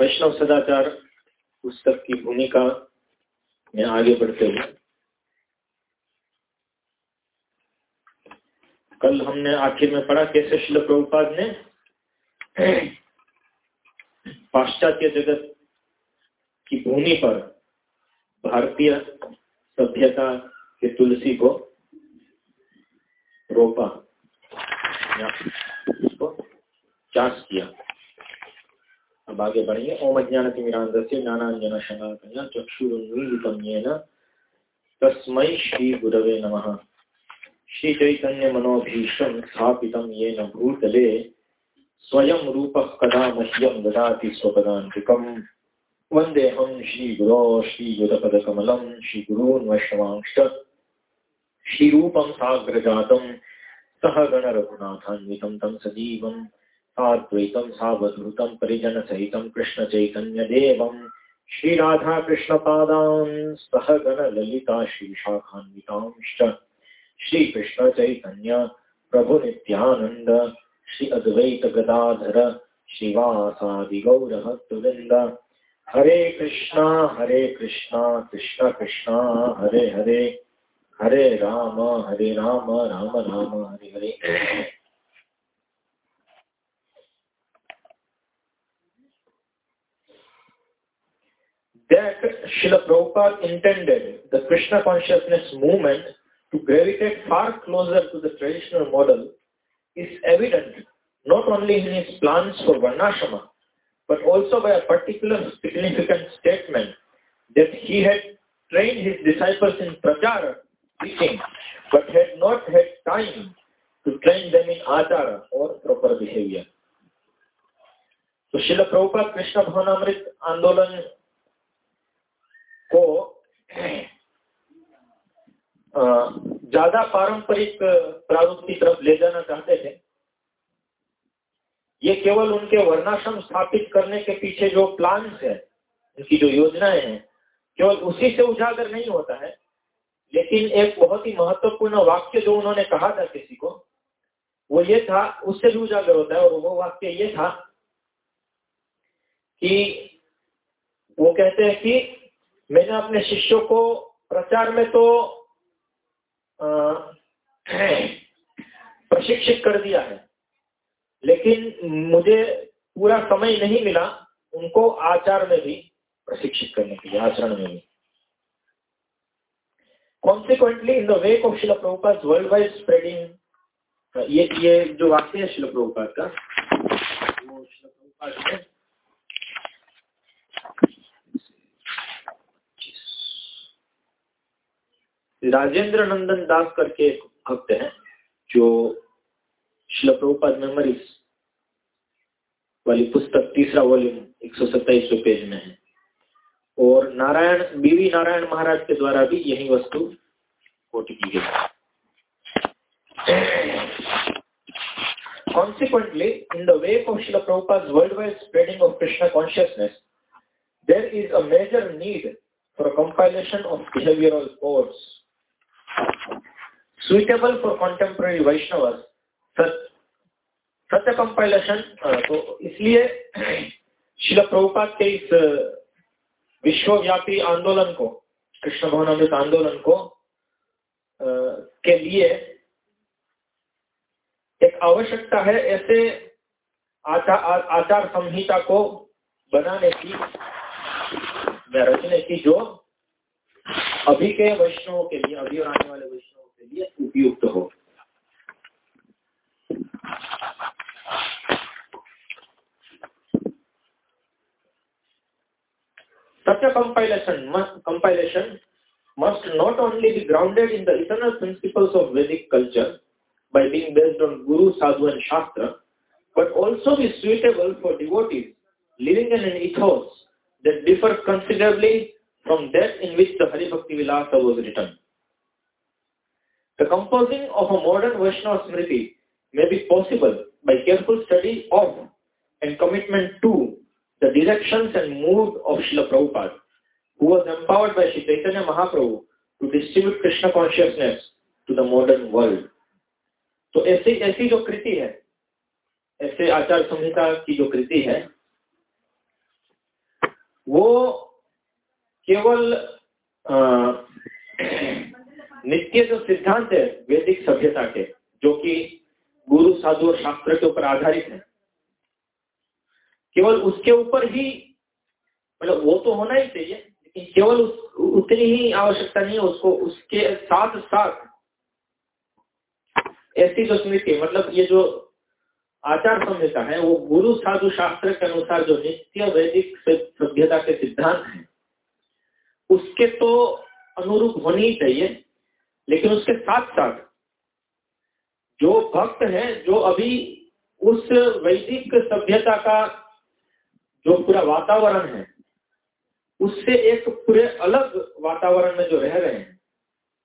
वैष्णव सदाचार पुस्तक की भूमिका में आगे बढ़ते हुए कल हमने आखिर में पढ़ा कैसे शिल प्रभुपाद ने पाश्चात्य जगत की भूमि पर भारतीय सभ्यता के तुलसी को रोपा उसको चाष किया। अब आगे बढ़ेंगे ओम अज्ञान तिमिरांधस्य ज्ञानांजन शनातन चक्षुरुन्मीलितं येन तस्मै श्री गुरवे नमः। श्री चैतन्य मनोभीष्टं स्थापितं येन भूतले। स्वयं रूप कदा मह्यम ददाति स्वपदान्तिकम्। वन्देऽहं श्रीगुरो श्रीयुतपदकमलं श्रीगुरून् वैष्णवांश्च श्रीरूपं साग्रजातं। सह गणरघुनाथान्वितं तं सजीवम्। साद्वैतम सावधूतम परिजन सहित कृष्ण चैतन्य देवम श्री राधा कृष्ण पादान सहगण ललिता श्री शाखान्वितांश्च श्री कृष्ण चैतन्य प्रभु नित्यानंद श्री अद्वैत गदाधर श्रीवासादि गौर भक्तवृंद हरे कृष्णा हरे कृष्णा, कृष्ण कृष्णा, हरे हरे। हरे राम हरे Ram Ram Ram, Hare Hare. That Srila Prabhupada intended the Krishna consciousness movement to gravitate far closer to the traditional model is evident not only in his plans for Varnashrama, but also by a particular significant statement that he had trained his disciples in prachara, teaching, but had not had time to train them in achara or proper behavior. So Srila Prabhupada Krishna Bhavanamrit Andolan ज़्यादा पारंपरिक प्रारूप की तरफ़ ले जाना चाहते थे। ये केवल उनके वर्णाश्रम स्थापित करने के पीछे जो प्लान्स है, उनकी जो योजनाएँ हैं, केवल उसी से उजागर नहीं होता है। लेकिन एक बहुत ही महत्वपूर्ण वाक्य जो उन्होंने कहा था किसी को, वो ये था, उससे भी उजागर होता है, और वो वाक्य ये था कि वो कहते हैं कि मैंने अपने शिष्यों को प्रचार में तो प्रशिक्षित कर दिया है। लेकिन मुझे पूरा समय नहीं मिला उनको आचार में भी प्रशिक्षित करने के लिए, आचरण में भी। Consequently in the wake of शिल वर्ल्ड वाइड स्प्रेडिंग ये ये जो वाक्य है शिल प्रभुपाद का, वो शिल प्रभुपाद राजेंद्र नंदन दास करके एक भक्त है जो शिल प्रभुपाद मेमोरीज वाली पुस्तक तीसरा वॉल्यूम एक सौ सत्ताईस पेज में है और नारायण बीवी नारायण महाराज के द्वारा भी यही वस्तु कोट की गई Consequently, in the wake of Srila Prabhupada's worldwide spreading of Krishna consciousness, there is a major need for a compilation of behavioral codes suitable for contemporary Vaishnavas. सत्य कंपाइलेशन तो इसलिए शिल प्रभुपाद के इस विश्वव्यापी आंदोलन को, कृष्ण भवन अमृत आंदोलन को के लिए एक आवश्यकता है ऐसे आचार संहिता को बनाने की रचने की जो अभी के वैष्णवों के लिए, अभी और आने वाले वैष्णवों लिए उपयुक्त हो Such a compilation must, compilation must not only be grounded in the eternal principles of Vedic culture by being based on Guru, Sadhu and Shastra, but also be suitable for devotees living in an ethos that differs considerably from that in which the Hari Bhakti Vilasa was written. The composing of a modern Vaishnava Smriti may be possible by careful study of and commitment to the directions and mood of Srila Prabhupada, who was empowered by Sri Chaitanya Mahaprabhu to distribute Krishna consciousness to the modern world. तो ऐसी ऐसी जो कृति है ऐसे आचार संहिता की जो कृति है वो केवल नित्य जो सिद्धांत है वैदिक सभ्यता के जो कि गुरु साधु और शास्त्र के ऊपर आधारित है केवल उसके ऊपर ही मतलब वो तो होना ही चाहिए लेकिन केवल उस, उतनी ही आवश्यकता नहीं है उसको उसके साथ साथ ऐसी जो स्मृति मतलब ये जो आचार संहिता है वो गुरु साधु शास्त्र के अनुसार जो नित्य वैदिक सभ्यता के सिद्धांत है उसके तो अनुरूप होनी ही चाहिए। लेकिन उसके साथ साथ जो भक्त है, जो अभी उस वैदिक सभ्यता का जो पूरा वातावरण है, उससे एक पूरे अलग वातावरण में जो रह रहे हैं,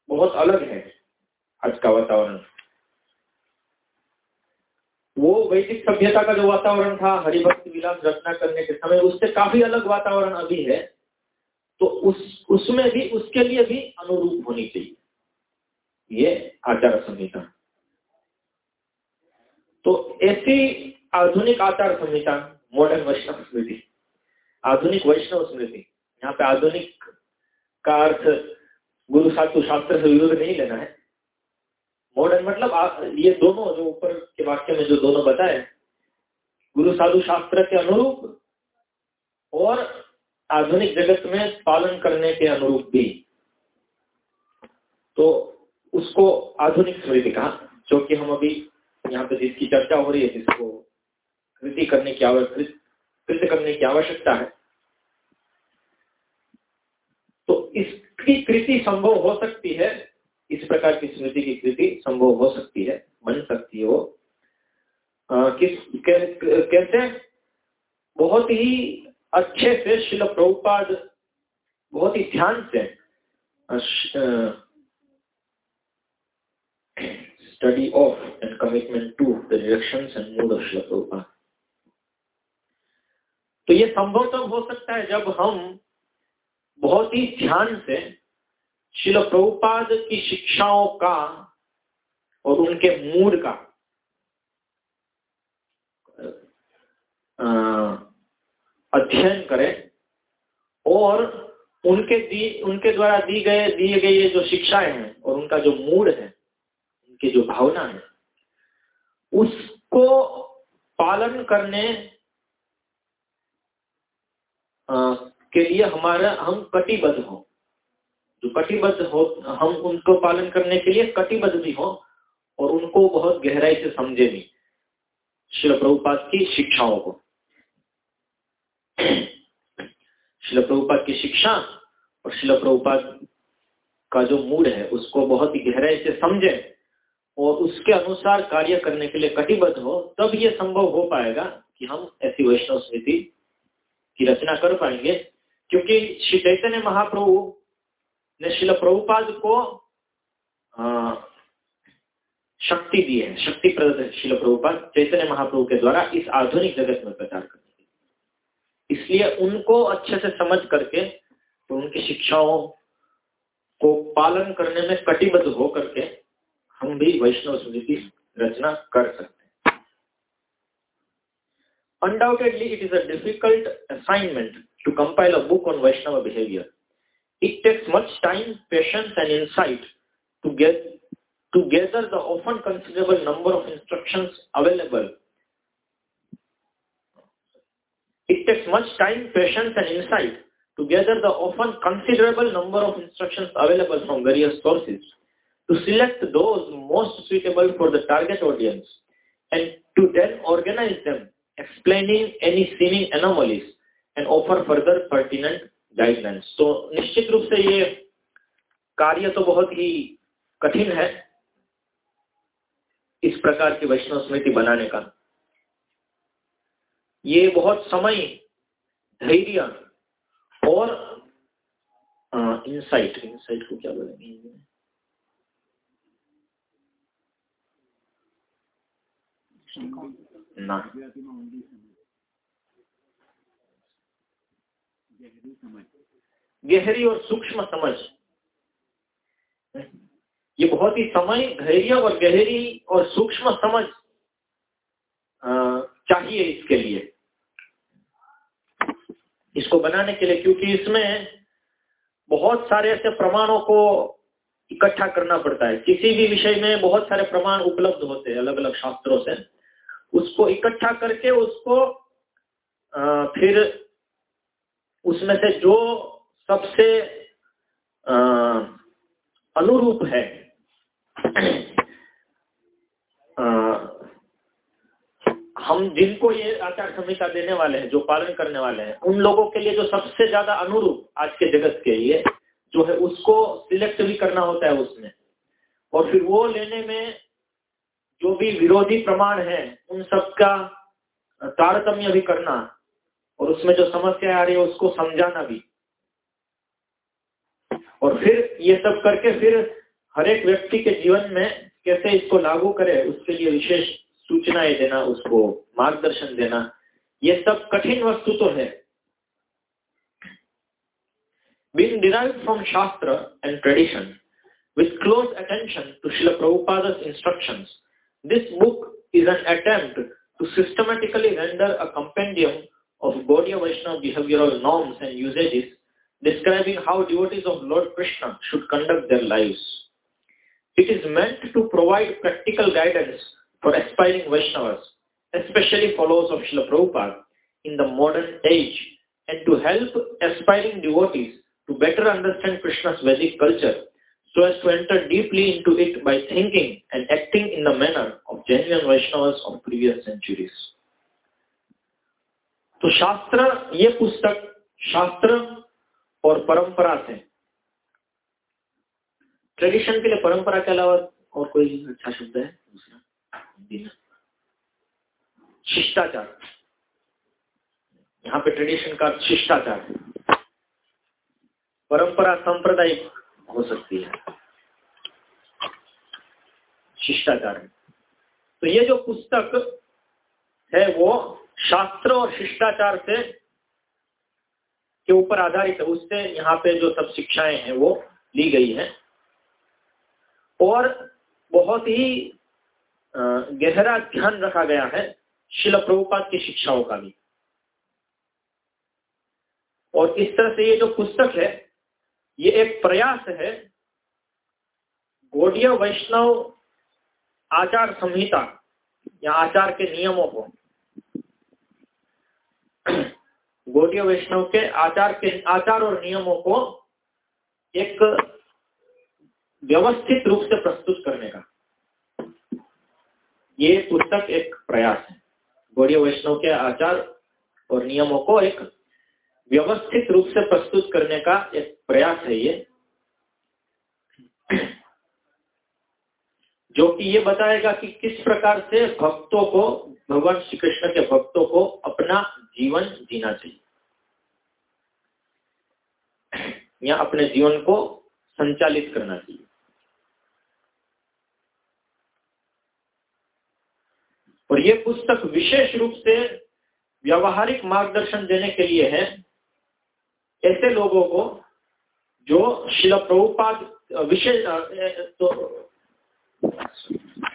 बहुत अलग है आज का वातावरण। वो वैदिक सभ्यता का जो वातावरण था, हरिभक्त विलास रचना करने के समय, उससे काफ़ी अलग वातावरण अभी है तो उस, उसमें भी, उसके लिए भी अनुरूप होनी चाहिए। ये आचार संहिता। तो ऐसी आधुनिक आचार संहिता मॉडर्न वैष्णव स्मृति आधुनिक वैष्णव स्मृति यहाँ पे आधुनिक का अर्थ गुरु साधु शास्त्र से विरोध नहीं लेना है। मॉडर्न मतलब आ, ये दोनों जो ऊपर के वाक्य में जो दोनों बताए गुरु साधु शास्त्र के अनुरूप और आधुनिक जगत में पालन करने के अनुरूप भी। तो उसको आधुनिक स्मृति कहा, जो कि हम अभी यहाँ पे जिसकी चर्चा हो रही है, जिसको कृति करने की कृत करने की आवश्यकता है। तो इसकी कृति संभव हो सकती है, इस प्रकार की स्मृति की कृति संभव हो सकती है, बन सकती है वो। किस कैसे बहुत ही अच्छे से शिल प्रभुपाद बहुत ही ध्यान से study of and commitment to the directions and mood of Srila Prabhupada. तो ये संभव तब हो सकता है जब हम बहुत ही ध्यान से शिल प्रभुपाद की शिक्षाओं का और उनके मूड का अध्ययन करें और उनके दी, उनके द्वारा दी गए, दिए गए ये जो शिक्षाएँ हैं और उनका जो मूड है की जो भावना है, उसको पालन करने के लिए हमारा, हम कटिबद्ध हो। जो कटिबद्ध हो, हम उनको पालन करने के लिए कटिबद्ध भी हो और उनको बहुत गहराई से समझे भी शिल प्रभुपाद की शिक्षाओं को। शिल प्रभुपाद की शिक्षा और शिल प्रभुपाद का जो मूड है, उसको बहुत ही गहराई से समझे। और उसके अनुसार कार्य करने के लिए कटिबद्ध हो तब ये संभव हो पाएगा कि हम ऐसी वैष्णव स्मृति की रचना कर पाएँगे। क्योंकि श्री चैतन्य महाप्रभु ने शिल प्रभुपाद को आ, शक्ति दी है शक्ति प्रदत्त शिल प्रभुपाद चैतन्य महाप्रभु के द्वारा इस आधुनिक जगत में प्रचार करने के इसलिए उनको अच्छे से समझ करके तो उनकी शिक्षाओं को पालन करने में कटिबद्ध हो करके हम भी वैष्णव स्मृति रचना कर सकते हैं Undoubtedly, it is a difficult assignment to compile a book on Vaishnava behavior. It takes much time, patience, and insight to get to gather the often considerable number of instructions available. It takes much time, patience, and insight to gather the often considerable number of instructions available from various sources to select those most suitable for the target audience and to then organize them, explaining any seeming anomalies and offer further pertinent guidelines. तो निश्चित रूप से ये कार्य तो बहुत ही कठिन है इस प्रकार की वैष्णव स्मृति बनाने का ये बहुत समय धैर्य और इंसाइट इंसाइट को क्या बोलेंगे ना गहरी और सूक्ष्म समझ। ये बहुत ही समय धैर्य और गहरी और सूक्ष्म समझ चाहिए इसके लिए। इसको बनाने के लिए, क्योंकि इसमें बहुत सारे ऐसे प्रमाणों को इकट्ठा करना पड़ता है। किसी भी विषय में बहुत सारे प्रमाण उपलब्ध होते हैं अलग अलग शास्त्रों से। उसको इकट्ठा करके उसको आ, फिर उसमें से जो सबसे आ, अनुरूप है आ, हम जिनको ये आचार संहिता देने वाले हैं जो पालन करने वाले हैं उन लोगों के लिए जो सबसे ज़्यादा अनुरूप आज के जगत के लिए जो है उसको सिलेक्ट भी करना होता है उसमें। और फिर वो लेने में जो भी विरोधी प्रमाण है, उन सबका तारतम्य भी करना और उसमें जो समस्या आ रही है, उसको समझाना भी और फिर ये सब करके फिर हर एक व्यक्ति के जीवन में कैसे इसको लागू करे, उसके लिए विशेष सूचनाएँ देना, उसको मार्गदर्शन देना, ये सब कठिन वस्तु तो है being derived from Shastra and tradition with close attention to Srila Prabhupada's instructions. This book is an attempt to systematically render a compendium of Gaudiya Vaishnava behavioral norms and usages describing how devotees of Lord Krishna should conduct their lives. It is meant to provide practical guidance for aspiring Vaishnavas, especially followers of Srila Prabhupada, in the modern age, and to help aspiring devotees to better understand Krishna's Vedic culture, so as to enter deeply into it by thinking and acting in the manner of genuine Vaishnavas of previous centuries. तो शास्त्र ये पुस्तक शास्त्र और परंपरा से tradition के लिए परंपरा के अलावा और कोई अच्छा शब्द है दूसरा शिष्टाचार यहाँ पे ट्रेडिशन का शिष्टाचार परंपरा सांप्रदायिक हो सकती है। शिष्टाचार। तो ये जो पुस्तक है वो शास्त्र और शिष्टाचार से, के ऊपर आधारित है, उससे यहाँ पे जो सब शिक्षाएँ हैं वो ली गई है। और बहुत ही गहरा ध्यान रखा गया है शिल प्रभुपात की शिक्षाओं का भी। और इस तरह से ये जो पुस्तक है ये एक प्रयास है गौड़िया वैष्णव आचार संहिता, या आचार के नियमों को। गौड़िया वैष्णव के आचार के, आचार और नियमों को एक व्यवस्थित रूप से प्रस्तुत करने का। ये पुस्तक एक प्रयास है। गौड़िया वैष्णव के आचार और नियमों को एक व्यवस्थित रूप से प्रस्तुत करने का एक प्रयास है ये। जो कि ये बताएगा कि किस प्रकार से भक्तों को, भगवान श्री कृष्ण के भक्तों को अपना जीवन जीना चाहिए। या अपने जीवन को संचालित करना चाहिए। और ये पुस्तक विशेष रूप से व्यवहारिक मार्गदर्शन देने के लिए है। ऐसे लोगों को जो शिल प्रभुपाद विशेष तो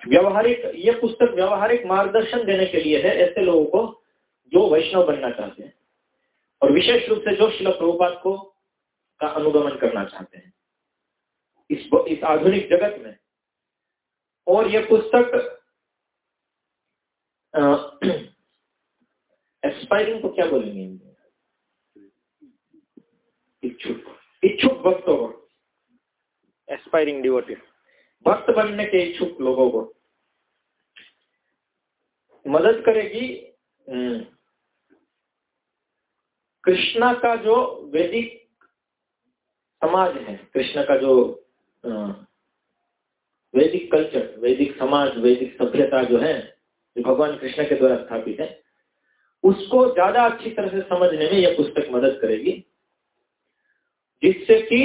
व्यवहारिक, ये पुस्तक व्यवहारिक मार्गदर्शन देने के लिए है ऐसे लोगों को जो वैष्णव बनना चाहते हैं। और विशेष रूप से जो शिल प्रभुपाद को, का अनुगमन करना चाहते हैं। इस इस आधुनिक जगत में। और यह पुस्तक एक्सपायरिंग को क्या बोलेंगे? इच्छुक इच्छुक भक्तों को एस्पायरिंग डिवोटी भक्त बनने के इच्छुक लोगों को। मदद करेगी हम्म, कृष्णा का जो वैदिक समाज है कृष्ण का जो वैदिक कल्चर वैदिक समाज वैदिक सभ्यता जो है जो भगवान कृष्ण के द्वारा स्थापित है उसको ज़्यादा अच्छी तरह से समझने में यह पुस्तक मदद करेगी। जिससे कि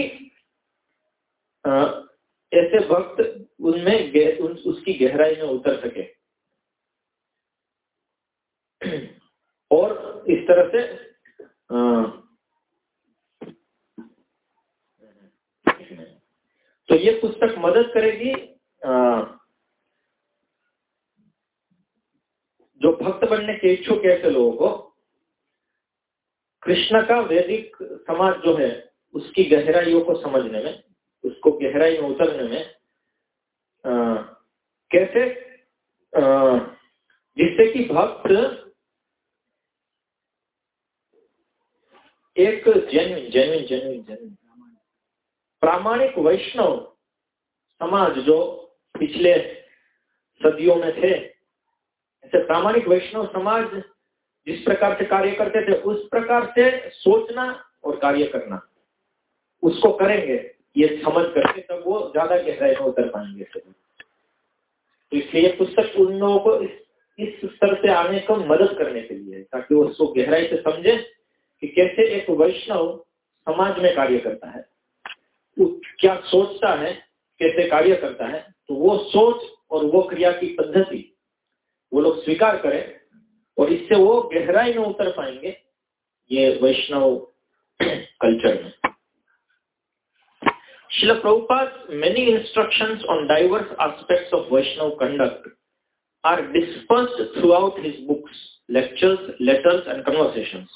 ऐसे भक्त उनमें उन, उसकी गहराई में उतर सके। और इस तरह से आ, तो ये पुस्तक मदद करेगी आ, जो भक्त बनने के इच्छुक ऐसे लोगों को कृष्ण का वैदिक समाज जो है उसकी गहराइयों को समझने में उसको गहराई में उतरने में आ, कैसे जिससे कि भक्त एक जेन्युइन जेन्युइन जेन्युइन जेन्युइन प्रामाणिक वैष्णव समाज जो पिछले सदियों में थे ऐसे प्रामाणिक वैष्णव समाज जिस प्रकार से कार्य करते थे उस प्रकार से सोचना और कार्य करना। उसको करेंगे ये समझ करके तब वो ज़्यादा गहराई में उतर पाएँगे। तो इसलिए पुस्तक उन लोगों को इस, स्तर से आने का मदद करने के लिए ताकि वो उसको गहराई से समझे कि कैसे एक वैष्णव समाज में कार्य करता है। वो क्या सोचता है कैसे कार्य करता है तो वो सोच और वो क्रिया की पद्धति वो लोग स्वीकार करें और इससे वो गहराई में उतर पाएँगे ये वैष्णव कल्चर में। Srila Prabhupada's many instructions on diverse aspects of Vaishnava conduct are dispersed throughout his books, lectures, letters and conversations.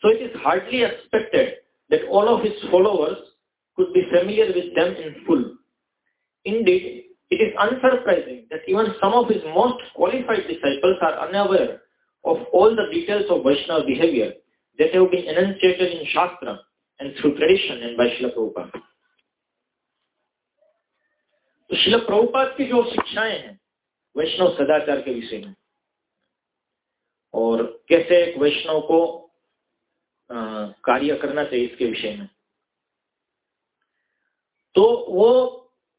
So it is hardly expected that all of his followers could be familiar with them in full. Indeed, it is unsurprising that even some of his most qualified disciples are unaware of all the details of Vaishnava behavior that have been enunciated in Shastra and through tradition and by Srila Prabhupada. तो शिल प्रभुपाद की जो शिक्षाएँ हैं, वैष्णव सदाचार के विषय में, और कैसे एक वैष्णव को कार्य करना चाहिए इसके विषय में। तो वो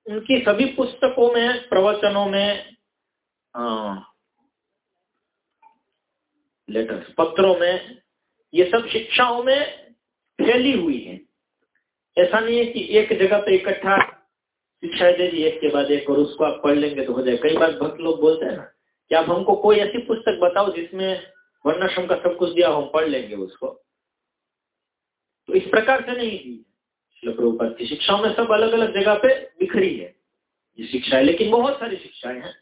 उनकी सभी पुस्तकों में, प्रवचनों में लेटर्स पत्रों में, ये सब शिक्षाओं में फैली हुई है। ऐसा नहीं है कि एक जगह पे इकट्ठा शिक्षा दे दी, एक के बाद एक, और उसको आप पढ़ लेंगे तो हो जाए कई बार भक्त लोग बोलते हैं ना कि आप हमको कोई ऐसी पुस्तक बताओ जिसमें वर्णाश्रम का सब कुछ दिया हम पढ़ लेंगे उसको। तो इस प्रकार से नहीं दी प्रभुपद की शिक्षाओं में सब अलग अलग जगह पे बिखरी है। ये शिक्षा है, लेकिन बहुत सारी शिक्षाएँ हैं,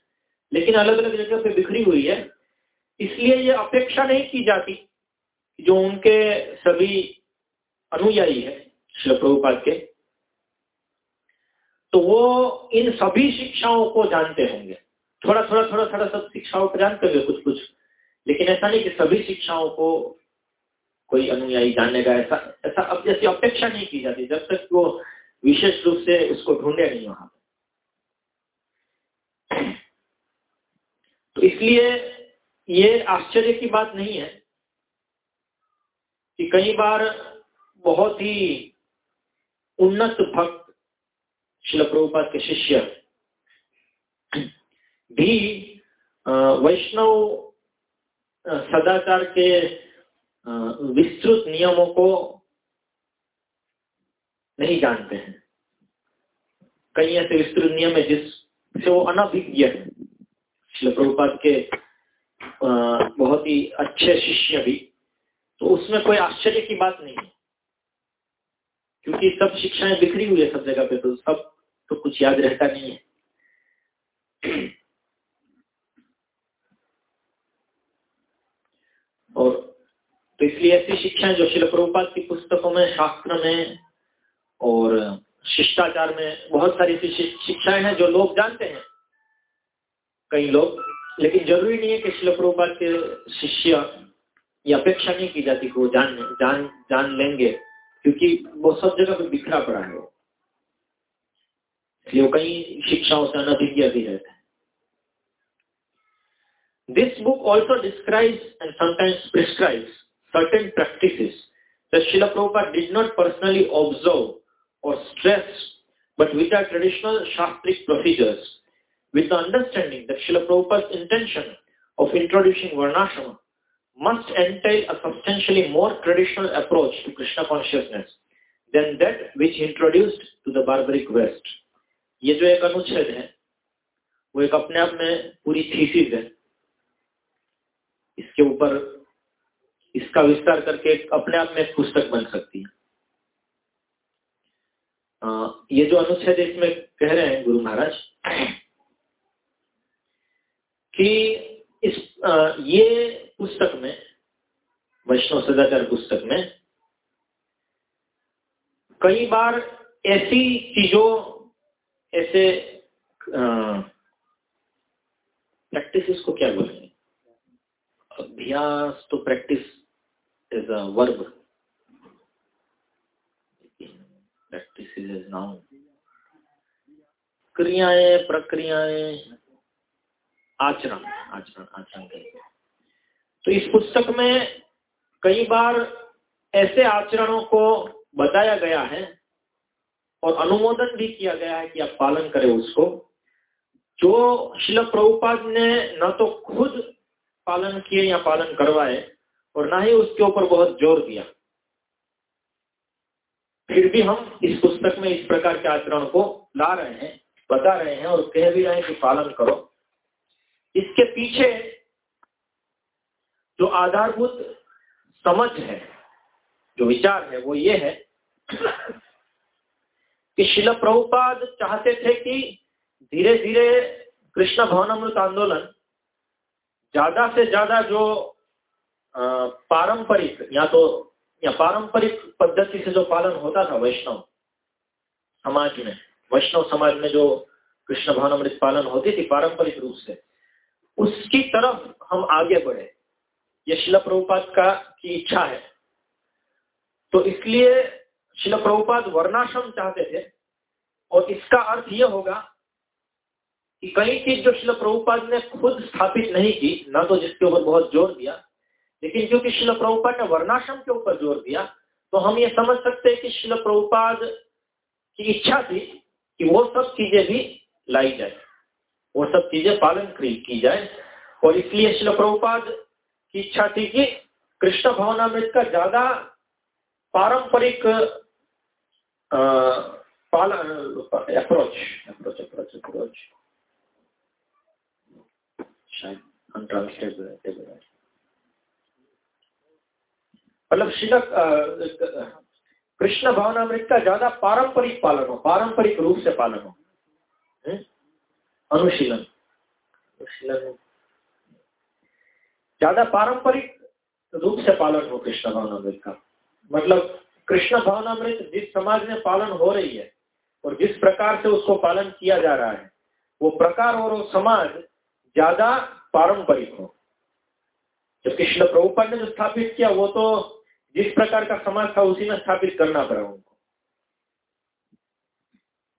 लेकिन अलग अलग जगह पे बिखरी हुई है। इसलिए ये अपेक्षा नहीं की जाती जो उनके सभी अनुयायी है शिल प्रभुपाद के तो वो इन सभी शिक्षाओं को जानते होंगे। थोड़ा थोड़ा थोड़ा थोड़ा सब शिक्षाओं को जानते होंगे, कुछ कुछ। लेकिन ऐसा नहीं कि सभी शिक्षाओं को कोई अनुयायी जानेगा ऐसा ऐसा अब जैसी अपेक्षा नहीं की जाती, जब तक वो विशेष रूप से उसको ढूंढे नहीं वहाँ तो इसलिए ये आश्चर्य की बात नहीं है कि कई बार बहुत ही उन्नत भक्त शिल प्रभुपाद के शिष्य। भी वैष्णव सदाचार के विस्तृत नियमों को नहीं जानते हैं। कई ऐसे विस्तृत नियम है जिससे वो अनभिज्ञ है। शिल प्रभुपाद के बहुत ही अच्छे शिष्य भी। तो उसमें कोई आश्चर्य की बात नहीं है। क्योंकि सब शिक्षाएँ बिखरी हुई है सब जगह पे तो सब तो कुछ याद रहता नहीं है। और तो इसलिए ऐसी शिक्षाएँ जो शिल प्रभुपात की पुस्तकों में, शास्त्र में और शिष्टाचार में बहुत सारी ऐसी शिक्षाएँ हैं जो लोग जानते हैं। कई लोग, लेकिन ज़रूरी नहीं है कि शिल के शिष्य ये अपेक्षा नहीं की जाती कि वो जान जान जान लेंगे। क्योंकि वो सब जगह पे बिखरा पड़ा है वो इसलिए वो कई शिक्षाओं से अनभिज्ञ भी रहते हैं This book also describes and sometimes prescribes certain practices that Srila Prabhupada did not personally observe or stress, but which are traditional Shastric procedures, with the understanding that Srila Prabhupada's intention of introducing Varnashrama must entail a substantially more traditional approach to Krishna consciousness than that which introduced to the barbaric West. ये जो एक अनुच्छेद है वो एक अपने आप में पूरी थीसिस है इसके ऊपर इसका विस्तार करके अपने आप में एक पुस्तक बन सकती है ये जो अनुच्छेद इसमें कह रहे हैं गुरु महाराज कि इस ये पुस्तक में, वैष्णव सदाचार पुस्तक में, कई बार ऐसी चीज़ों, ऐसे प्रैक्टिस को क्या बोलेंगे? अभ्यास तो practice is a verb practice is noun क्रियाएँ, प्रक्रियाएँ, आचरण आचरण आचरण कहते तो इस पुस्तक में कई बार ऐसे आचरणों को बताया गया है और अनुमोदन भी किया गया है कि आप पालन करें उसको। जो शिल प्रभुपाद ने न तो खुद पालन किए या पालन करवाए और ना ही उसके ऊपर बहुत ज़ोर दिया। फिर भी हम इस पुस्तक में इस प्रकार के आचरण को ला रहे हैं, बता रहे हैं और कह भी रहे हैं कि पालन करो। इसके पीछे जो आधारभूत समझ है, जो विचार है, वो ये है कि शिल प्रभुपाद चाहते थे कि धीरे धीरे कृष्ण भवनामृत आंदोलन ज़्यादा से ज़्यादा जो पारंपरिक या तो या पारंपरिक पद्धति से जो पालन होता था वैष्णव समाज में, वैष्णव समाज में जो कृष्ण भावनामृत पालन होती थी पारंपरिक रूप से, उसकी तरफ़ हम आगे बढ़े। ये शिल प्रभुपाद का की इच्छा है। तो इसलिए शिल प्रभुपाद वर्णाश्रम चाहते थे और इसका अर्थ यह होगा कि कई चीज़ जो शिल प्रभुपाद ने खुद स्थापित नहीं की, ना तो जिसके ऊपर बहुत ज़ोर दिया, लेकिन क्योंकि शिल प्रभुपाद ने वर्णाश्रम के ऊपर ज़ोर दिया तो हम ये समझ सकते हैं कि शिल प्रभुपाद की इच्छा थी कि वो सब चीज़ें भी लाई जाए, वो सब चीज़ें पालन की जाए। और इसलिए शिल प्रभुपाद की इच्छा थी कि कृष्ण भवनामृत का ज़्यादा पारंपरिक अप्रोच अप्रोच अप्रोच अप्रोच मतलब शिलक कृष्ण भावनामृत का ज़्यादा पारंपरिक पालन हो, पारंपरिक रूप से पालन हो। हम्म? अनुशीलन। अनुशीलन। ज़्यादा पारंपरिक रूप से पालन हो कृष्ण भावनामृत का। मतलब कृष्ण भावनामृत जिस समाज में पालन हो रही है और जिस प्रकार से उसको पालन किया जा रहा है, वो प्रकार और वो समाज ज़्यादा पारंपरिक हो। जब कृष्ण प्रभुपाद ने जो स्थापित किया, वो तो जिस प्रकार का समाज था, उसी में स्थापित करना पड़ा उनको।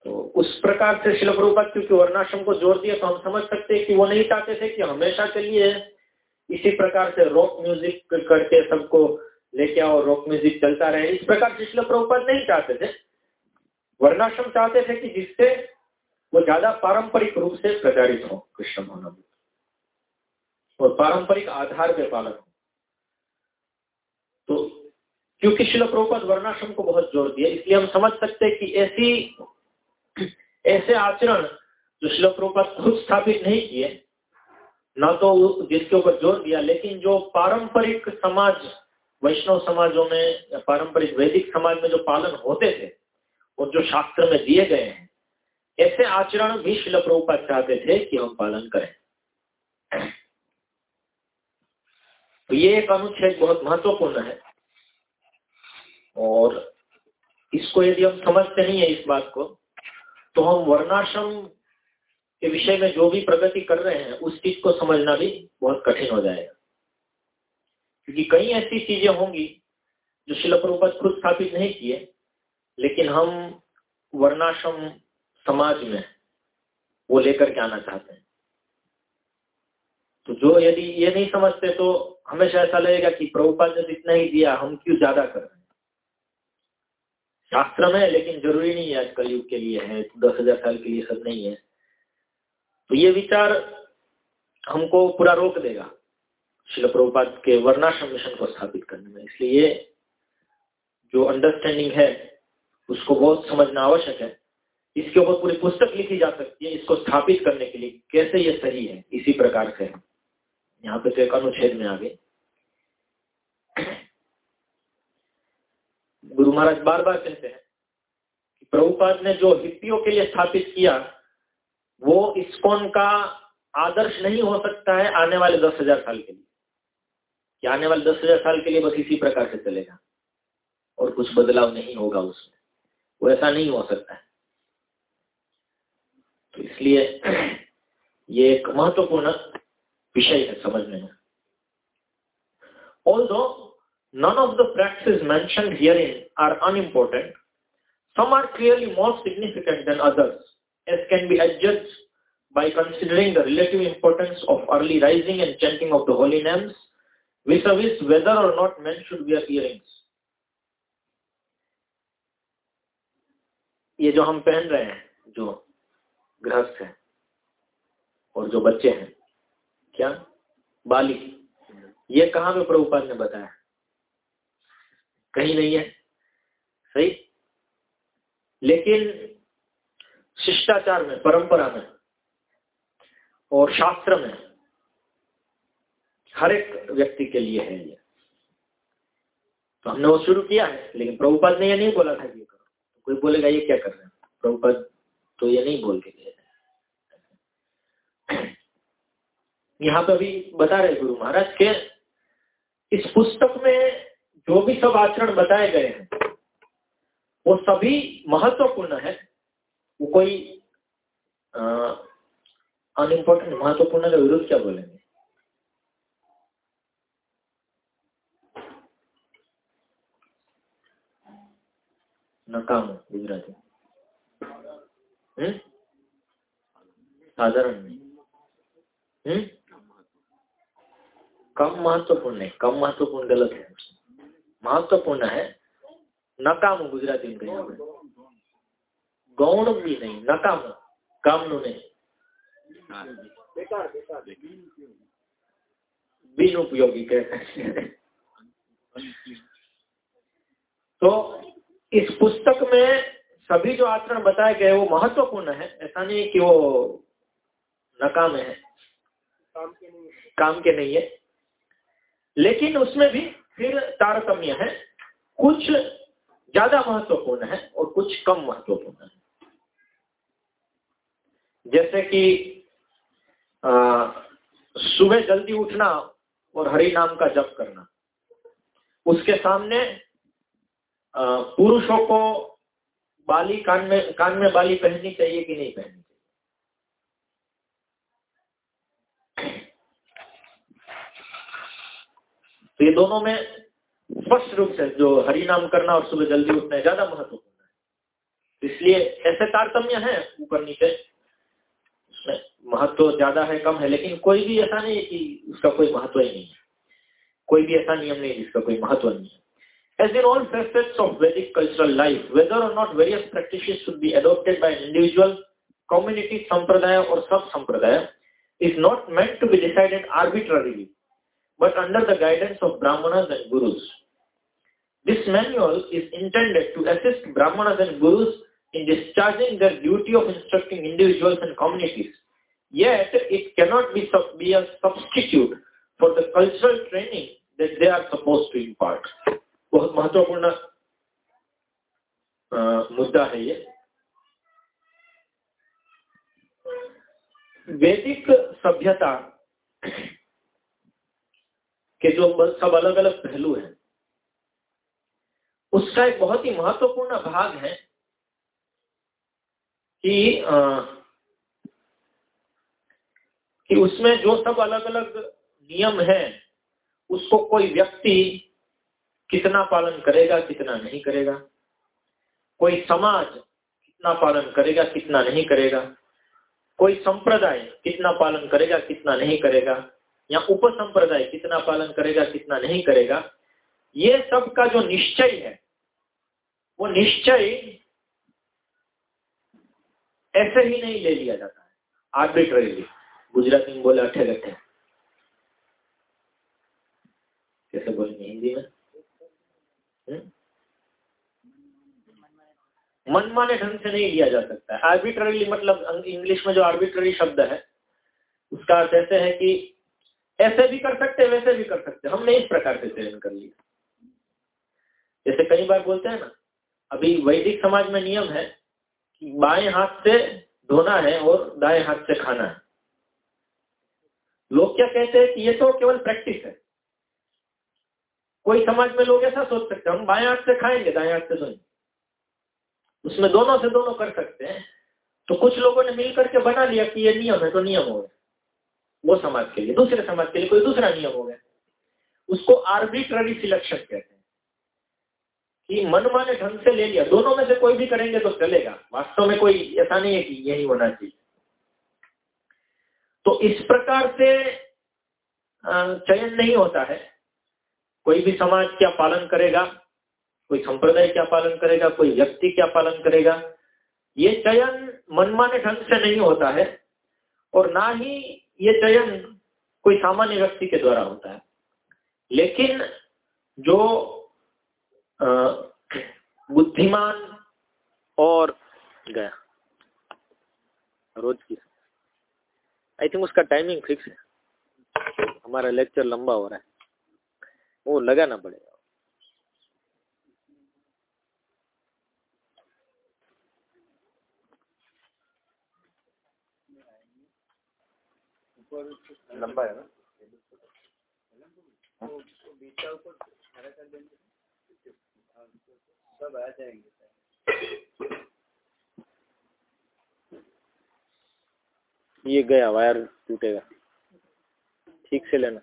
तो उस प्रकार से शिल प्रभुपाद, क्योंकि वर्णाश्रम को ज़ोर दिया तो हम समझ सकते हैं कि वो नहीं चाहते थे कि हमेशा के लिए इसी प्रकार से रॉक म्यूज़िक करके सबको लेके आओ रॉक म्यूज़िक चलता रहे। इस प्रकार से शिल प्रभुपाद नहीं चाहते थे। वर्णाश्रम चाहते थे कि जिससे वो ज़्यादा पारंपरिक रूप से प्रचारित हो, कृष्ण महानवी और पारंपरिक आधार पे पालन हो। तो क्योंकि शिल प्रभुपाद वर्णाश्रम को बहुत ज़ोर दिया इसलिए हम समझ सकते हैं कि ऐसी, ऐसे आचरण जो शिल प्रभुपाद खुद स्थापित नहीं किए ना तो जिसके ऊपर ज़ोर दिया, लेकिन जो पारंपरिक समाज, वैष्णव समाजों में, पारंपरिक वैदिक समाज में जो पालन होते थे, और जो शास्त्र में दिए गए हैं, ऐसे आचरण भी शिल प्रभुपाद चाहते थे कि हम पालन करें। तो ये एक अनुच्छेद बहुत महत्वपूर्ण है। और इसको यदि हम समझते नहीं है इस बात को तो हम वर्णाश्रम के विषय में जो भी प्रगति कर रहे हैं, उस चीज़ को समझना भी बहुत कठिन हो जाएगा। क्योंकि कई ऐसी चीज़ें होंगी जो शिल प्रभुपद खुद स्थापित नहीं किए, लेकिन हम वर्णाश्रम समाज में वो लेकर के आना चाहते हैं। तो जो यदि ये नहीं समझते तो हमेशा ऐसा लगेगा कि प्रभुपाद ने इतना ही दिया, हम क्यों ज़्यादा कर रहे हैं? शास्त्र में लेकिन ज़रूरी नहीं है आज कलयुग के लिए है, दस हज़ार साल के लिए सब नहीं है। तो ये विचार हमको पूरा रोक देगा। शिल प्रभुपाद के वर्णाश्रम मिशन को स्थापित करने में। इसलिए जो अंडरस्टैंडिंग है, उसको बहुत समझना आवश्यक है। इसके ऊपर पूरी पुस्तक लिखी जा सकती है, इसको स्थापित करने के लिए। कैसे ये सही है? इसी प्रकार से यहाँ पे तो एक अनुच्छेद में आ गए। गुरु महाराज बार बार कहते हैं कि प्रभुपाद ने जो हिप्पियों के लिए स्थापित किया वो इस्कॉन का आदर्श नहीं हो सकता है आने वाले दस हज़ार साल के लिए। कि आने वाले दस हज़ार साल के लिए बस इसी प्रकार से चलेगा। और कुछ बदलाव नहीं होगा उसमें। वो ऐसा नहीं हो सकता है। तो इसलिए ये एक महत्वपूर्ण विषय है समझने में। Although none of the practices mentioned herein are unimportant, some are clearly more significant than others, as can be adjudged by considering the relative importance of early rising and chanting of the holy names, vis-a-vis whether or not men should wear earrings. ये जो हम पहन रहे हैं जो गृहस्थ है और जो बच्चे हैं क्या बाली ये कहाँ पे प्रभुपाद ने बताया कहीं नहीं है सही लेकिन शिष्टाचार में, परंपरा में और शास्त्र में हर एक व्यक्ति के लिए है ये। तो हमने वो शुरू किया है, लेकिन प्रभुपाद ने ये नहीं बोला था ये करो। तो कोई बोलेगा, ये क्या कर रहे हैं? प्रभुपाद तो ये नहीं बोल के गए। यहाँ पे अभी बता रहे गुरु महाराज के, इस पुस्तक में जो भी सब आचरण बताए गए हैं, वो सभी महत्वपूर्ण है। वो कोई अनइम्पोर्टेंट महत्वपूर्ण का विरुद्ध क्या बोलेंगे? नकाम, गुजराती। हम्म? साधारण नहीं। हम्म? कम महत्वपूर्ण है कम महत्वपूर्ण गलत है। महत्वपूर्ण है नकाम, गुजराती में कहीं गौण भी नहीं नकाम काम नु नहीं। बिन उपयोगी कहते हैं। तो इस पुस्तक में सभी जो आचरण बताए गए वो महत्वपूर्ण है। ऐसा नहीं कि वो नकाम है। काम के नहीं है। काम के नहीं है। लेकिन उसमें भी फिर तारतम्य है। कुछ ज़्यादा महत्वपूर्ण है और कुछ कम महत्वपूर्ण है। जैसे कि सुबह जल्दी उठना और हरि नाम का जप करना। उसके सामने पुरुषों को बाली कान में कान में बाली पहननी चाहिए कि नहीं पहननी चाहिए? तो ये दोनों में स्पष्ट रूप से जो हरि नाम करना और सुबह जल्दी उठना ज़्यादा महत्वपूर्ण है। इसलिए ऐसे तारतम्य है, ऊपर नीचे महत्व ज़्यादा है, कम है, लेकिन कोई भी ऐसा नहीं है कि उसका कोई महत्व ही नहीं है। कोई भी ऐसा नियम नहीं जिसका कोई महत्व नहीं है। As in all aspect of Vedic cultural life whether or not various practice should be adopted by individual community sampradaya or sub sampradaya is not meant to be decided arbitrary but under the guidance of brahmanas and gurus this manual is intended to assist brahmanas and gurus in discharging their duty of instructing individuals and communities Yet, it cannot be, be a substitute for the cultural training that they are supposed to impart. बहुत महत्वपूर्ण मुद्दा है ये वैदिक सभ्यता के जो सब अलग अलग पहलू हैं उसका एक बहुत ही महत्वपूर्ण भाग है कि कि उसमें जो सब अलग अलग नियम है, उसको कोई व्यक्ति कितना पालन करेगा, कितना नहीं करेगा? कोई समाज कितना पालन करेगा, कितना नहीं करेगा? कोई संप्रदाय कितना पालन करेगा, कितना नहीं करेगा? या उप संप्रदाय कितना पालन करेगा, कितना नहीं करेगा? ये सब का जो निश्चय है, वो निश्चय ऐसे ही नहीं ले लिया जाता है। आर्बिट्ररीली गुजराती में बोले अठे गठे कैसे बोलेंगे हिंदी में? हम्म? मनमाने ढंग से नहीं लिया जा सकता है। आर्बिट्ररीली मतलब इंग्लिश में जो आर्बिट्ररी शब्द है, उसका अर्थ ऐसे है कि ऐसे भी कर सकते, वैसे भी कर सकते। हमने इस प्रकार से चयन कर लिया। जैसे कई बार बोलते हैं ना, अभी वैदिक समाज में नियम है कि बाएँ हाथ से धोना है और दाएँ हाथ से खाना है। लोग क्या कहते हैं कि ये तो केवल प्रैक्टिस है। कोई समाज में लोग ऐसा सोच सकते हम बाएँ हाथ से खाएँगे, दाएँ हाथ से धोएँगे। उसमें दोनों से दोनों कर सकते हैं। तो कुछ लोगों ने मिलकर के बना लिया कि ये नियम है तो नियम हो गया। वो समाज के लिए, दूसरे समाज के लिए कोई दूसरा नियम हो गया। उसको आर्बिट्ररी सिलेक्शन कहते हैं। कि मनमाने ढंग से ले लिया। दोनों में से कोई भी करेंगे तो चलेगा। वास्तव में कोई, ऐसा नहीं है कि यही होना चाहिए। तो इस प्रकार से चयन नहीं होता है। कोई भी समाज क्या पालन करेगा, कोई संप्रदाय क्या पालन करेगा, कोई व्यक्ति क्या पालन करेगा, ये चयन मनमाने ढंग से नहीं होता है, और ना ही ये चयन कोई सामान्य व्यक्ति के द्वारा होता है। लेकिन जो बुद्धिमान और, गया, रोज की आई थिंक उसका टाइमिंग फिक्स है। हमारा लेक्चर लंबा हो रहा है। वो लगाना पड़ेगा। लंबा है ना? सब आ जाएँगे। ये गया वायर टूटेगा। ठीक से लेना।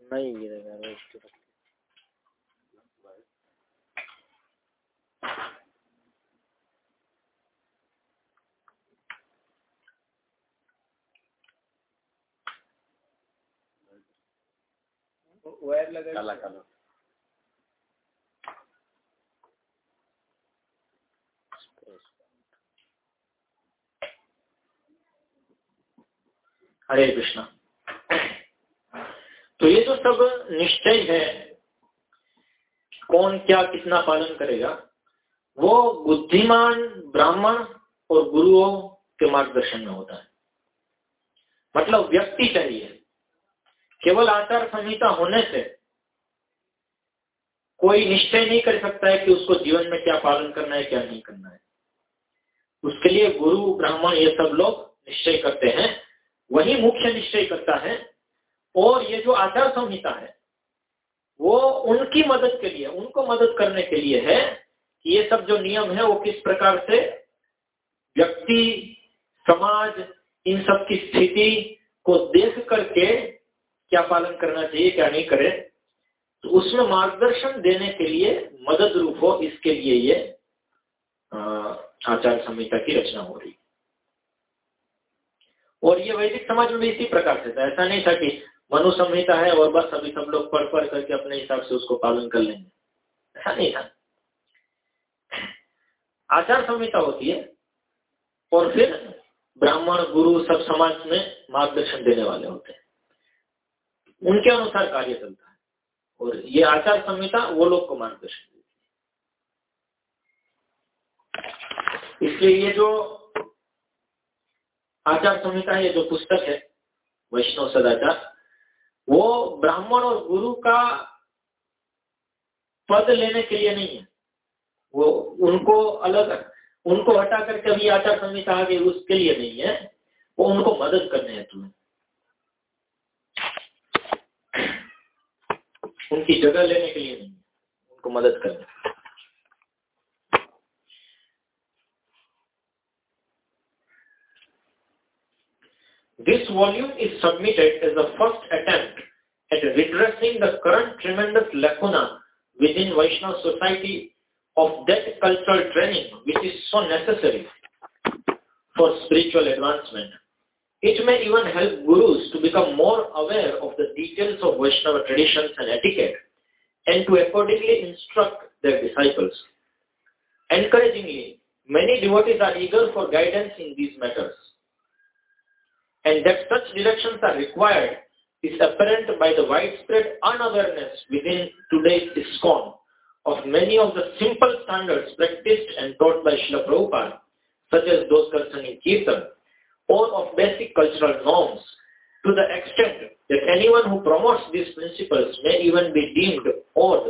नहीं गिरेगा वायर लगा काला काला। हरे कृष्णा। तो ये जो सब निश्चय है कौन क्या कितना पालन करेगा वो बुद्धिमान ब्राह्मण और गुरुओं के मार्गदर्शन में होता है। मतलब व्यक्ति चाहिए। केवल आचार संहिता होने से कोई निश्चय नहीं कर सकता है कि उसको जीवन में क्या पालन करना है, क्या नहीं करना है। उसके लिए गुरु, ब्राह्मण, ये सब लोग निश्चय करते हैं, वही मुख्य निश्चय करता है। और ये जो आचार संहिता है, वो उनकी मदद के लिए, उनको मदद करने के लिए है कि ये सब जो नियम है, वो किस प्रकार से व्यक्ति, समाज, इन सब की स्थिति को देख करके क्या पालन करना चाहिए, क्या नहीं करे तो उसमें मार्गदर्शन देने के लिए मदद रूप हो, इसके लिए ये आचार संहिता की रचना हो रही और ये वैदिक समाज में भी इसी प्रकार से था। ऐसा नहीं था कि मनु संहिता है और बस अभी सब लोग पढ़ पढ़ करके अपने हिसाब से उसको पालन कर लेंगे। ऐसा नहीं था। आचार संहिता होती है और फिर ब्राह्मण, गुरु सब समाज में मार्गदर्शन देने वाले होते हैं। उनके अनुसार कार्य चलता है। और ये आचार संहिता वो लोग को मार्गदर्शन है। इसलिए ये जो आचार संहिता ये जो पुस्तक है, वैष्णव सदाचार, वो ब्राह्मण और गुरु का पद लेने के लिए नहीं है। वो उनको अलग, उनको हटा करके कभी आचार संहिता आ गई उसके लिए नहीं है। वो उनको मदद करने हैं। उनकी जगह लेने के लिए नहीं उनको मदद करने This volume is submitted as the first attempt at redressing the current tremendous lacuna within Vaishnava society of that cultural training which is so necessary for spiritual advancement. It may even help gurus to become more aware of the details of Vaishnava traditions and etiquette and to accordingly instruct their disciples. Encouragingly, many devotees are eager for guidance in these matters. And that such directions are required is apparent by the widespread unawareness within today's ISKCON of many of the simple standards practiced and taught by Srila Prabhupada, such as those concerning Kirtan, or of basic cultural norms to the extent that anyone who promotes these principles may even be deemed odd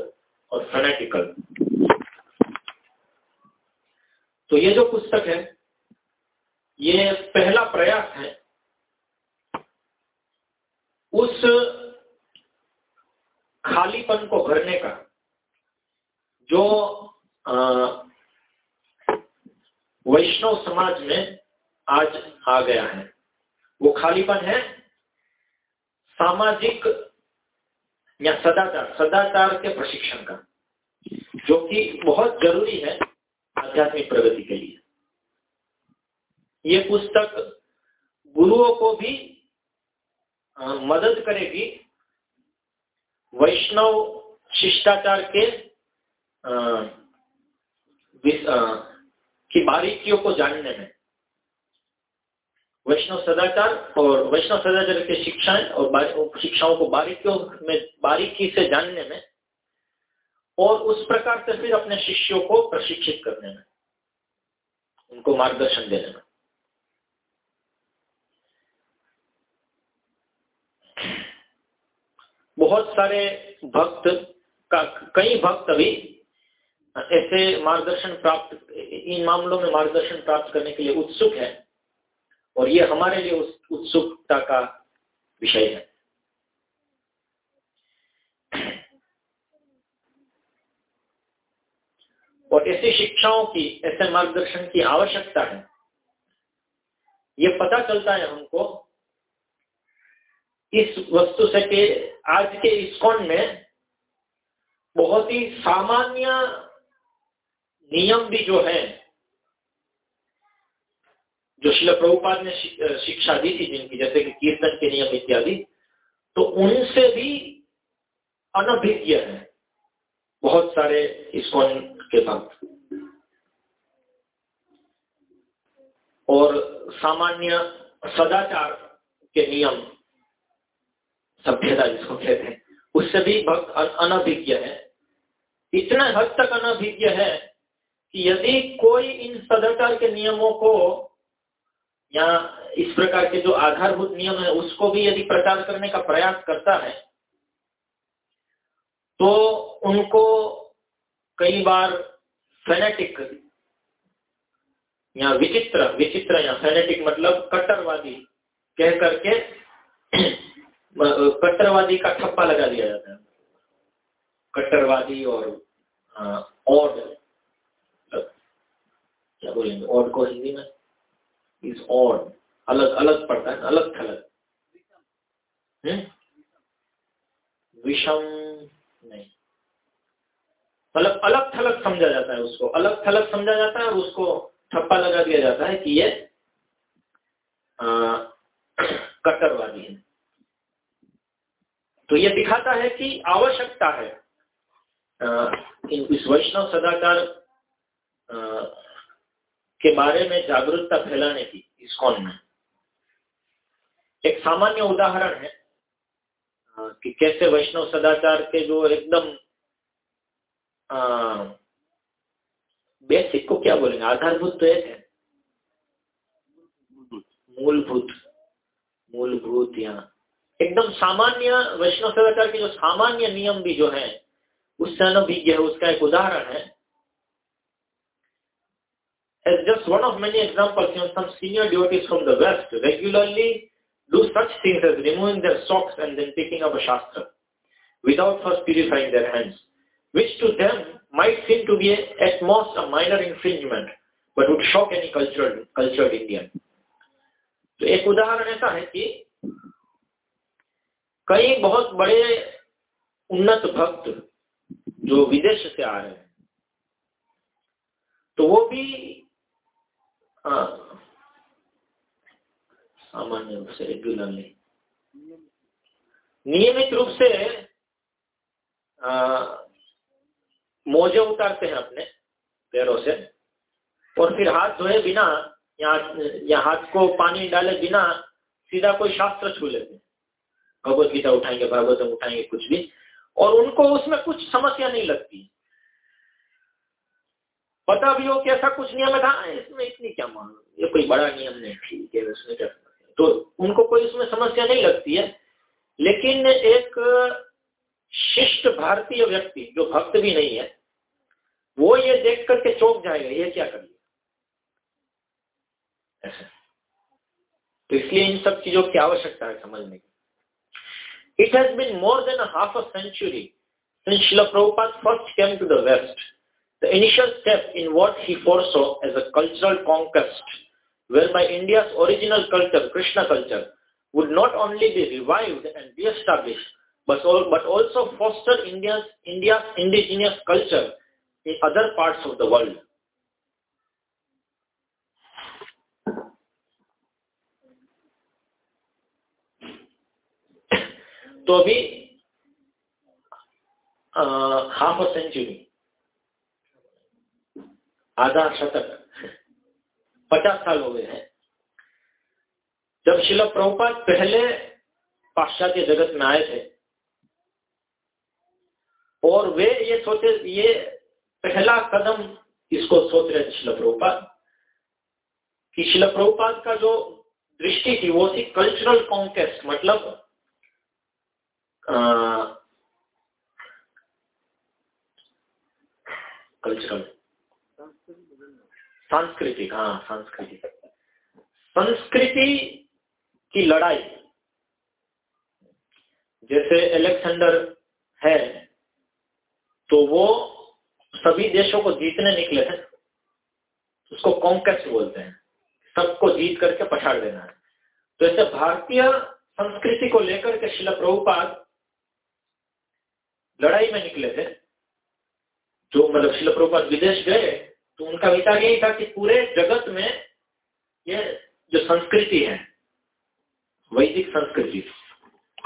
or fanatical. तो ये जो पुस्तक है ये पहला प्रयास है उस खालीपन को भरने का जो वैष्णव समाज में आज आ गया है। वो खालीपन है। सामाजिक या सदाचार सदाचार के प्रशिक्षण का जो कि बहुत ज़रूरी है आध्यात्मिक प्रगति के लिए। ये पुस्तक गुरुओं को भी मदद करेगी वैष्णव शिष्टाचार के आ, आ, की बारीकियों को जानने में। वैष्णव सदाचार और वैष्णव सदाचार के शिक्षाएँ और शिक्षाओं को बारीकियों में बारीकी से जानने में और उस प्रकार से फिर अपने शिष्यों को प्रशिक्षित करने में, उनको मार्गदर्शन देने में। बहुत सारे भक्त का, कई भक्त अभी ऐसे मार्गदर्शन प्राप्त, इन मामलों में मार्गदर्शन प्राप्त करने के लिए उत्सुक है। और ये हमारे लिए उस, उत्सुकता का विषय है। और ऐसी शिक्षाओं की, ऐसे मार्गदर्शन की आवश्यकता है। ये पता चलता है हमको, इस वस्तु से कि आज के इस्कॉन में बहुत ही सामान्य नियम भी जो है जो शिल प्रभुपाद ने शिक्षा दी थी जिनकी, जैसे कि कीर्तन के नियम इत्यादि तो उनसे भी अनभिज्ञ है बहुत सारे इस्कॉन के भक्त। और सामान्य सदाचार के नियम, सभ्यता जिसको कहते हैं, उससे भी भक्त अनभिज्ञ है। इतना हद तक अनभिज्ञ है कि यदि कोई इन सदाचार के नियमों को या इस प्रकार के जो आधारभूत नियम है, उसको भी यदि प्रचार करने का प्रयास करता है तो उनको कई बार फेनेटिक या विचित्र विचित्र या फेनेटिक मतलब कट्टरवादी कह करके कट्टरवादी का ठप्पा लगा दिया जाता है। कट्टरवादी और ऑड क्या बोलेंगे ऑड को हिंदी में? इज़ ऑड अलग अलग पड़ता है अलग थलग? विषम नहीं मतलब अलग थलग समझा जाता है उसको अलग थलग समझा जाता है और उसको ठप्पा लगा दिया जाता है कि ये कट्टरवादी है तो ये दिखाता है कि आवश्यकता है आ, इस वैष्णव सदाचार के बारे में जागरूकता फैलाने की कौन में। एक सामान्य उदाहरण है कि कैसे वैष्णव सदाचार के जो एकदम बेसिक को क्या बोलेंगे? आधारभूत तो एक है। मूलभूत। मूलभूत, या। एकदम सामान्य वैष्णव सदाचार के जो सामान्य नियम भी जो है उससे अनभिज्ञ है, उसका एक उदाहरण है। As just one of many examples, you know, some senior devotees from the West regularly do such things as removing their socks and then picking up a shastra without first purifying their hands, which to them might seem to be a, at most a minor infringement, but would shock any cultured, cultured Indian. तो एक उदाहरण ऐसा है कि कई बहुत बड़े उन्नत भक्त जो विदेश से आ रहे हैं तो वो भी सामान्य रूप से रेगुलरली नियमित रूप से मोजे उतारते हैं अपने पैरों से और फिर हाथ धोए बिना या, हाथ को पानी डाले बिना सीधा कोई शास्त्र छू लेते हैं। भगवत गीता उठाएँगे भागवतम उठाएँगे कुछ भी और उनको उसमें कुछ समस्या नहीं लगती। पता भी हो कि ऐसा कुछ नियम था? इसमें इतनी क्या मान ये कोई बड़ा नियम नहीं, ठीक है उसमें क्या? तो उनको कोई उसमें समस्या नहीं लगती है। लेकिन एक शिष्ट भारतीय व्यक्ति, जो भक्त भी नहीं है, वो ये देख करके चौंक जाएगा, ये क्या करिए? तो इसलिए इन सब चीज़ों की आवश्यकता है समझने की। It has been more than half a century since Srila Prabhupada first came to. The initial step in what he foresaw as a cultural conquest, whereby India's original culture, Krishna culture, would not only be revived and re-established, but, but also foster India's, India's indigenous culture in other parts of the world. तो अभी half a century आधा शतक, पचास साल हो गए हैं। जब शिला प्रभुपाद पहले पाश्चात्य जगत में आए थे, और वे ये सोचे, ये पहला कदम इसको सोच रहे थे शिला प्रभुपाद, कि शिला प्रभुपाद का जो दृष्टि थी, वो थी कल्चरल कॉन्केस्ट मतलब कल्चरल सांस्कृतिक हाँ सांस्कृतिक संस्कृति की लड़ाई, जैसे अलेक्सेंडर है तो वो सभी देशों को जीतने निकले थे उसको कॉन्केस्ट बोलते हैं। सबको जीत करके पछाड़ देना है। तो ऐसे भारतीय संस्कृति को लेकर के शिला प्रभुपाद लड़ाई में निकले थे। जो मतलब शिल प्रभुपाद विदेश गए तो उनका विचार यही था कि पूरे जगत में ये जो संस्कृति है, वैदिक संस्कृति,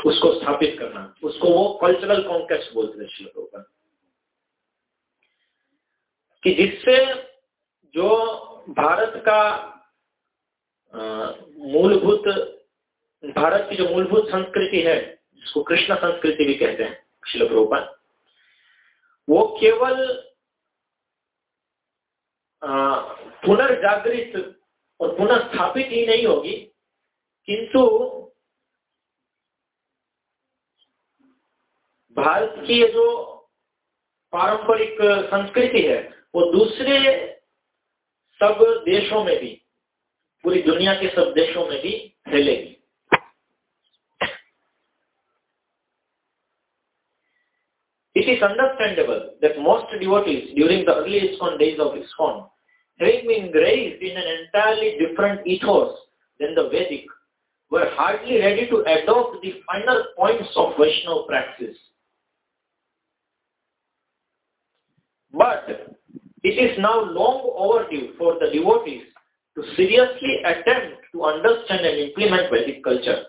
उसको स्थापित करना, उसको वो कल्चरल कॉन्टेक्स्ट बोलते हैं शिल प्रभुपाद कि जिससे जो भारत का मूलभूत, भारत की जो मूलभूत संस्कृति है, जिसको कृष्ण संस्कृति भी कहते हैं शिल वो केवल पुनर्जागृत और पुनः स्थापित ही नहीं होगी किंतु भारत की जो पारंपरिक संस्कृति है वो दूसरे सब देशों में भी पूरी दुनिया के सब देशों में भी फैलेगी It is understandable that most devotees during the early ISKCON days of ISKCON, having been raised in an entirely different ethos than the Vedic, were hardly ready to adopt the finer points of Vaishnava practice. But it is now long overdue for the devotees to seriously attempt to understand and implement Vedic culture,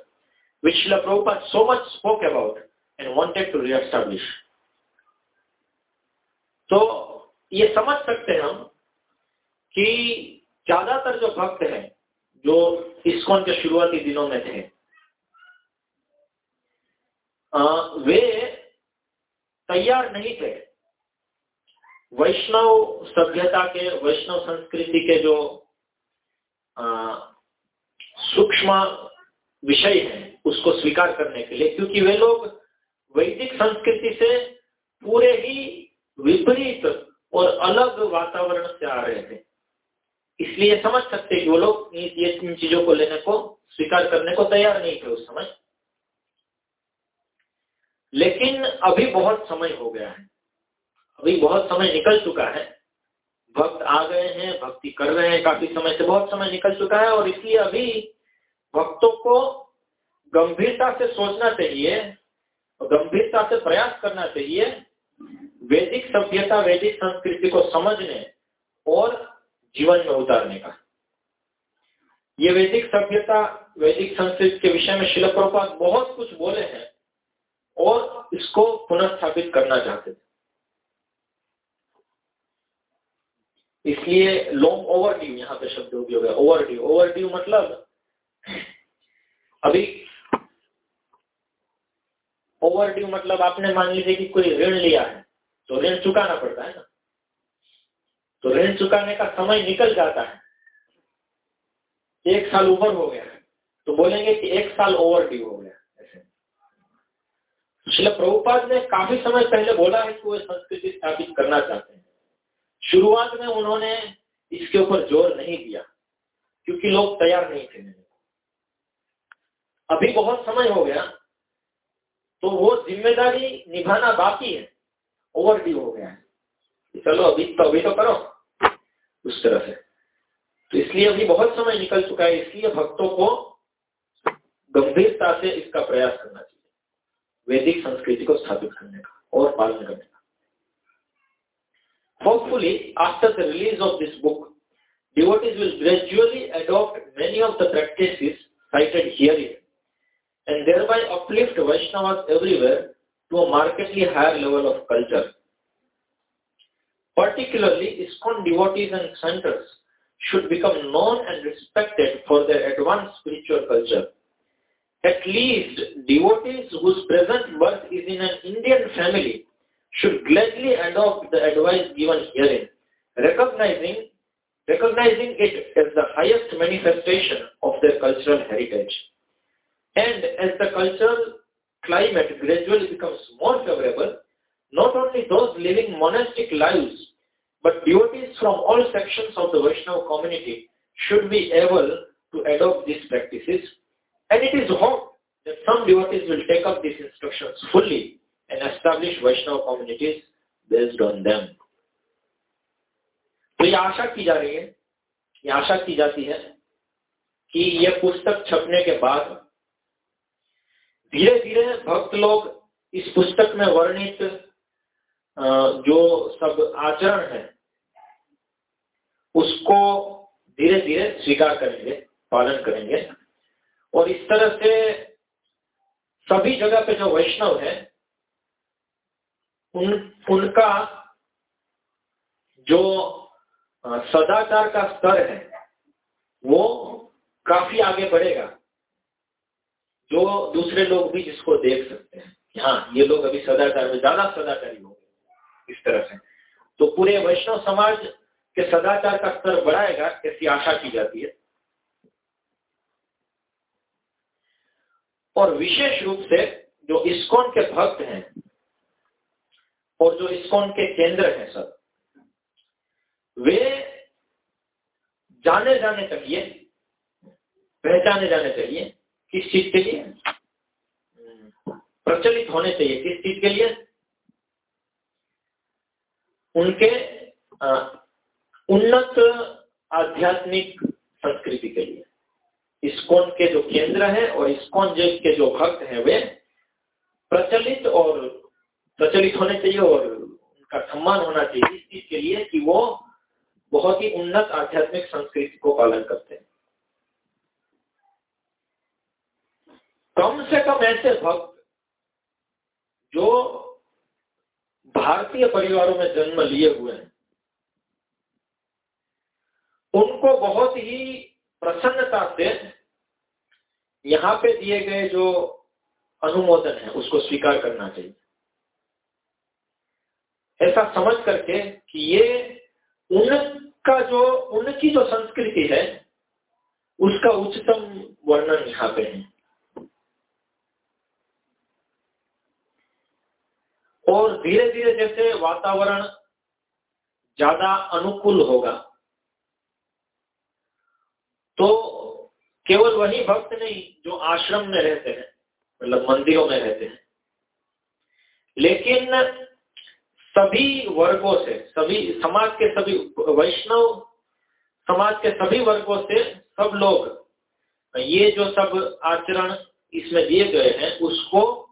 which Srila Prabhupada so much spoke about and wanted to re-establish. तो ये समझ सकते हैं हम कि ज़्यादातर जो भक्त हैं, जो इस्कॉन के शुरुआती दिनों में थे वे तैयार नहीं थे। वैष्णव सभ्यता के, वैष्णव संस्कृति के जो सूक्ष्म विषय है, उसको स्वीकार करने के लिए, क्योंकि वे लोग वैदिक संस्कृति से पूरे ही विपरीत और अलग वातावरण से आ रहे थे। इसलिए समझ सकते कि वो लोग ये इन चीज़ों को लेने को, स्वीकार करने को तैयार नहीं थे उस समय। लेकिन अभी बहुत समय हो गया है। अभी बहुत समय निकल चुका है। भक्त आ गए हैं, भक्ति कर रहे हैं, काफ़ी समय से बहुत समय निकल चुका है और इसलिए अभी भक्तों को गंभीरता से सोचना चाहिए और गंभीरता से प्रयास करना चाहिए। वैदिक सभ्यता, वैदिक संस्कृति को समझने और जीवन में उतारने का। ये वैदिक सभ्यता, वैदिक संस्कृति के विषय में शिल प्रपात बहुत कुछ बोले हैं और इसको पुनः स्थापित करना चाहते थे। इसलिए लॉन्ग ओवर ड्यू यहाँ पे शब्द उपयोग है। ओवर ड्यू ओवर ड्यू मतलब अभी ओवर ड्यू मतलब आपने मान लीजिए कि कोई ऋण लिया है तो ऋण चुकाना पड़ता है ना। तो ऋण चुकाने का समय निकल जाता है। एक साल ऊपर हो गया तो बोलेंगे कि एक साल ओवर ड्यू हो गया ऐसे। प्रभुपाद ने काफ़ी समय पहले बोला है कि वो संस्कृति स्थापित करना चाहते हैं। शुरुआत में उन्होंने इसके ऊपर ज़ोर नहीं दिया, क्योंकि लोग तैयार नहीं थे। अभी बहुत समय हो गया तो वो ज़िम्मेदारी निभाना बाकी है। ओवर ड्यू हो गया है। चलो अभी तो अभी तो करो। उस तरह से। तो इसलिए अभी बहुत समय निकल चुका है, इसलिए भक्तों को गंभीरता से इसका प्रयास करना चाहिए, वैदिक संस्कृति को स्थापित करने का और पालन करने का। Hopefully after the release of this book devotees will gradually adopt many of the practice cited herein and thereby uplift Vaishnava everywhere to a markedly higher level of culture Particularly, ISKCON devotees and centers should become known and respected for their advanced spiritual culture. At least devotees whose present birth is in an Indian family should gladly adopt the advice given herein, recognizing, recognizing it as the highest manifestation of their cultural heritage. And as the cultural climate gradually becomes more favorable, not only those living monastic lives, but devotees from all sections of the Vaishnava community should be able to adopt these practices and it is hoped that some devotees will take up these instructions fully and establish Vaishnava communities based on them. तो ये आशा की जा रही है ये आशा की जाती है कि ये पुस्तक छपने के बाद धीरे धीरे भक्त लोग इस पुस्तक में वर्णित जो सब आचरण है उसको धीरे धीरे स्वीकार करेंगे, पालन करेंगे। और इस तरह से सभी जगह पे जो वैष्णव है, उन, उनका जो सदाचार का स्तर है, वो काफ़ी आगे बढ़ेगा। जो दूसरे लोग भी जिसको देख सकते हैं हाँ ये लोग अभी सदाचार में, ज़्यादा सदाचारी होंगे इस तरह से। तो पूरे वैष्णव समाज के सदाचार का स्तर बढ़ाएगा, ऐसी आशा की जाती है। और विशेष रूप से जो इस्कॉन के भक्त हैं और जो इस्कॉन के केंद्र हैं सब, वे जाने जाने चाहिए, पहचाने जाने चाहिए किस चीज़ के लिए? प्रचलित होने चाहिए किस चीज़ के लिए? उनके उन्नत आध्यात्मिक संस्कृति के लिए। इस्कॉन के जो केंद्र है और इस्कॉन के जो भक्त हैं वे प्रचलित और प्रचलित होने चाहिए और उनका सम्मान होना चाहिए इस चीज़ के लिए कि वो बहुत ही उन्नत आध्यात्मिक संस्कृति को पालन करते हैं। कम से कम ऐसे भक्त जो भारतीय परिवारों में जन्म लिए हुए हैं उनको बहुत ही प्रसन्नता से यहाँ पे दिए गए जो अनुमोदन है, उसको स्वीकार करना चाहिए। ऐसा समझ करके कि ये उनका जो, उनकी जो संस्कृति है, उसका उच्चतम वर्णन यहाँ पे है। और धीरे धीरे जैसे वातावरण ज़्यादा अनुकूल होगा तो केवल वही भक्त नहीं, जो आश्रम में रहते हैं मतलब मंदिरों में रहते हैं। लेकिन सभी वर्गों से, सभी, समाज के सभी वैष्णव, समाज के सभी वर्गों से सब लोग, ये जो सब आचरण इसमें दिए गए हैं, उसको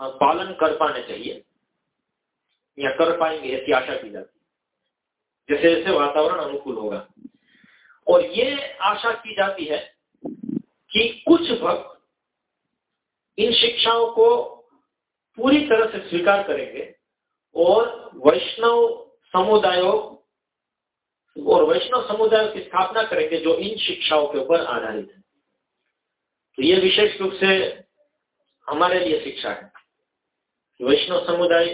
पालन कर पाने चाहिए, या कर पाएँगे ऐसी आशा की जाती है। जैसे जैसे वातावरण अनुकूल होगा। और ये आशा की जाती है कि कुछ भक्त इन शिक्षाओं को पूरी तरह से स्वीकार करेंगे और वैष्णव समुदायों और वैष्णव समुदाय की स्थापना करेंगे जो इन शिक्षाओं के ऊपर आधारित है। तो ये विशेष रूप से हमारे लिए शिक्षा है। वैष्णव समुदाय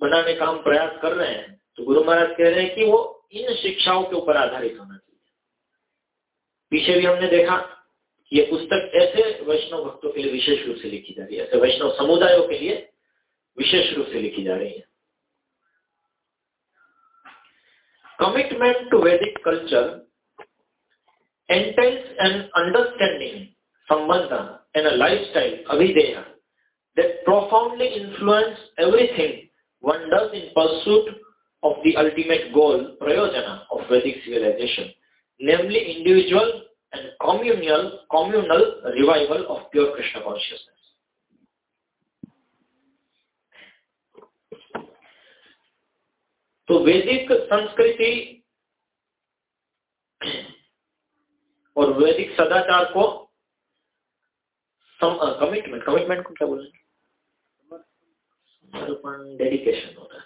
बनाने का हम प्रयास कर रहे हैं तो गुरु महाराज कह रहे हैं कि वो इन शिक्षाओं के ऊपर आधारित होना चाहिए। पीछे भी हमने देखा ये पुस्तक ऐसे वैष्णव भक्तों के लिए विशेष रूप से लिखी जा रही है, ऐसे वैष्णव समुदायों के लिए विशेष रूप से लिखी जा रही है। Commitment to Vedic culture entails and understanding sambandha and lifestyle abhidheya that profoundly influence everything one does in pursuit of the ultimate goal prayojana of Vedic civilization namely individual and communal, communal revival of pure Krishna consciousness. तो वैदिक संस्कृति और वैदिक सदाचार को commitment commitment को क्या बोलेंगे समर्पण डेडिकेशन होता है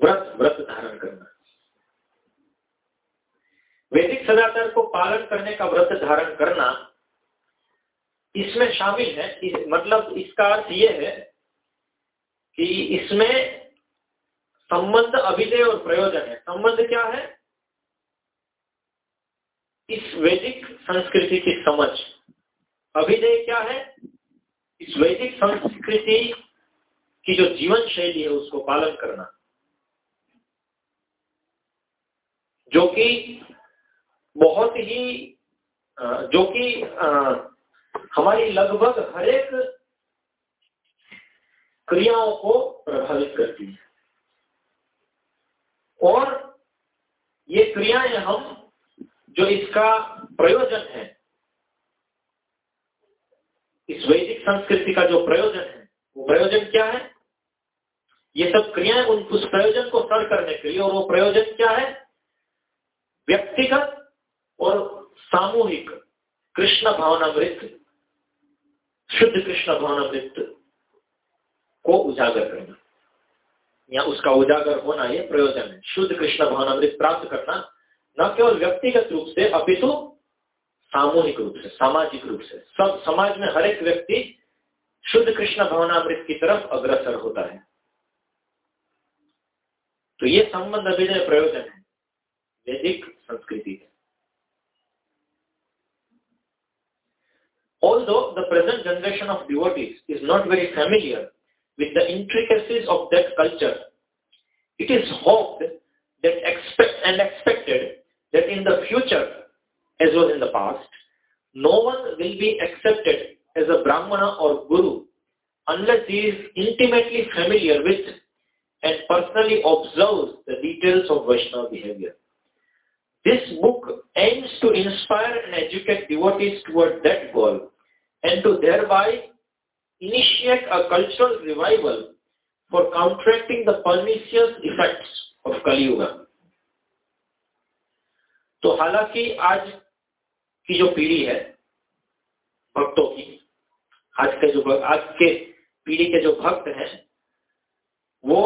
व्रत व्रत धारण करना वैदिक सदाचार को पालन करने का व्रत धारण करना इसमें शामिल है। इस, मतलब इसका अर्थ यह है कि इसमें संबंध अभिदय और प्रयोजन है। संबंध क्या है? इस वैदिक संस्कृति की समझ। अभिदय क्या है? इस वैदिक संस्कृति की जो जीवन शैली है उसको पालन करना। जो कि बहुत ही जो कि हमारी लगभग हर एक क्रियाओं को प्रभावित करती है। और ये क्रियाएँ हम, जो इसका प्रयोजन है, इस वैदिक संस्कृति का जो प्रयोजन है, वो प्रयोजन क्या है? ये सब क्रियाएँ उन उस प्रयोजन को सर करने के लिए, और वो प्रयोजन क्या है? व्यक्तिगत और सामूहिक कृष्ण भावनामृत शुद्ध कृष्ण भावनामृत को उजागर करना। या उसका उजागर होना यह प्रयोजन है। शुद्ध कृष्ण भावनामृत प्राप्त करना न केवल व्यक्तिगत रूप से, अपितु सामूहिक रूप से, सामाजिक रूप से। सब समाज में हर एक व्यक्ति शुद्ध कृष्ण भावनामृत की तरफ़ अग्रसर होता है। तो ये संबंध अभिनय प्रयोजन है। वैदिक संस्कृति के Although the present generation of devotees is not very familiar with the intricacies of that culture, it is hoped that expect and expected that in the future, as was in the past, no one will be accepted as a Brahmana or Guru unless he is intimately familiar with and personally observes the details of Vaishnava behavior. This book aims to inspire and educate devotees toward that goal and to thereby initiate a cultural revival for counteracting the pernicious effects of Kali Yuga. तो हालाँकि आज की जो पीढ़ी है भक्तों की आज के जो आज के पीढ़ी के जो भक्त हैं वो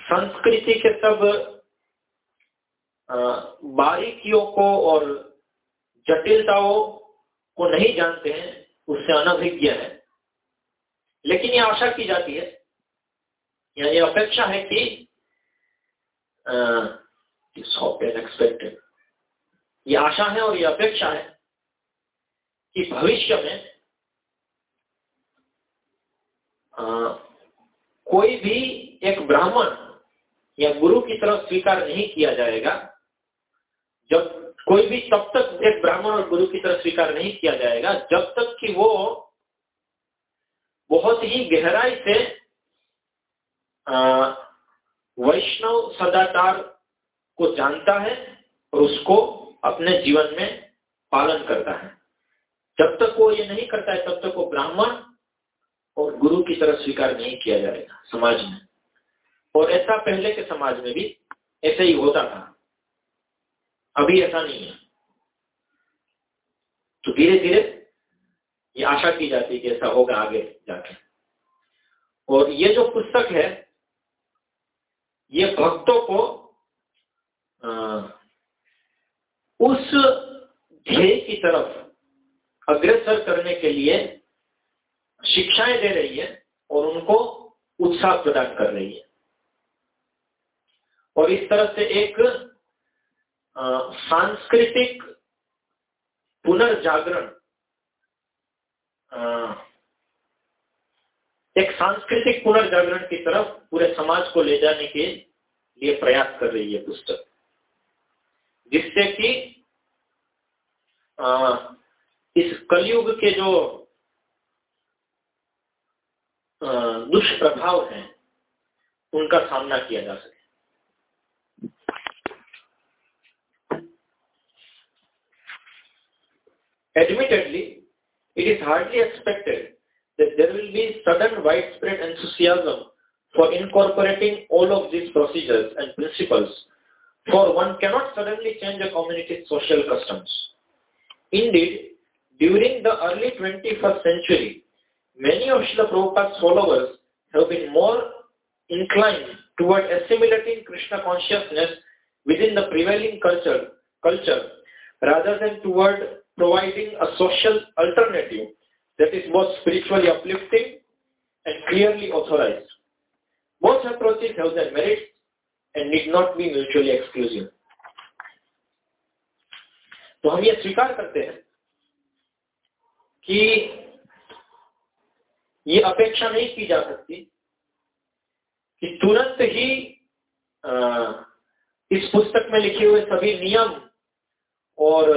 संस्कृति के सब बारीकियों को और जटिलताओं को नहीं जानते हैं उससे अनभिज्ञ है। लेकिन ये आशा की जाती है या ये अपेक्षा है कि एक्सपेक्टेड ये आशा है और ये अपेक्षा है कि भविष्य में आ, कोई भी एक ब्राह्मण या गुरु की तरफ़ स्वीकार नहीं किया जाएगा जब कोई भी तब तक एक ब्राह्मण और गुरु की तरह स्वीकार नहीं किया जाएगा जब तक कि वो बहुत ही गहराई से वैष्णव सदाचार को जानता है और उसको अपने जीवन में पालन करता है। जब तक वो ये नहीं करता है, तब तक वो ब्राह्मण और गुरु की तरह स्वीकार नहीं किया जाएगा समाज में। और ऐसा पहले के समाज में भी ऐसे ही होता था। अभी ऐसा नहीं है। तो धीरे धीरे ये आशा की जाती है कि ऐसा होगा आगे जाकर और ये जो पुस्तक है ये भक्तों को आ, उस ध्येय की तरफ़ अग्रसर करने के लिए शिक्षाएँ दे रही है और उनको उत्साह प्रदान कर रही है। और इस तरह से एक सांस्कृतिक पुनर्जागरण एक सांस्कृतिक पुनर्जागरण की तरफ़ पूरे समाज को ले जाने के लिए प्रयास कर रही है पुस्तक। जिससे कि इस कलयुग के जो दुष्प्रभाव हैं, उनका सामना किया जा सके। Admittedly, it is hardly expected that there will be sudden widespread enthusiasm for incorporating all of these procedures and principles, for one cannot suddenly change a community's social customs. Indeed, during the early 21st century, many of Srila Prabhupada's followers have been more inclined toward assimilating Krishna consciousness within the prevailing culture, culture rather than toward providing a social alternative that is both spiritually uplifting and clearly authorized. Both approaches have their merits and need not be mutually exclusive. तो हम ये स्वीकार करते हैं कि ये अपेक्षा नहीं की जा सकती कि तुरंत ही इस पुस्तक में लिखे हुए सभी नियम और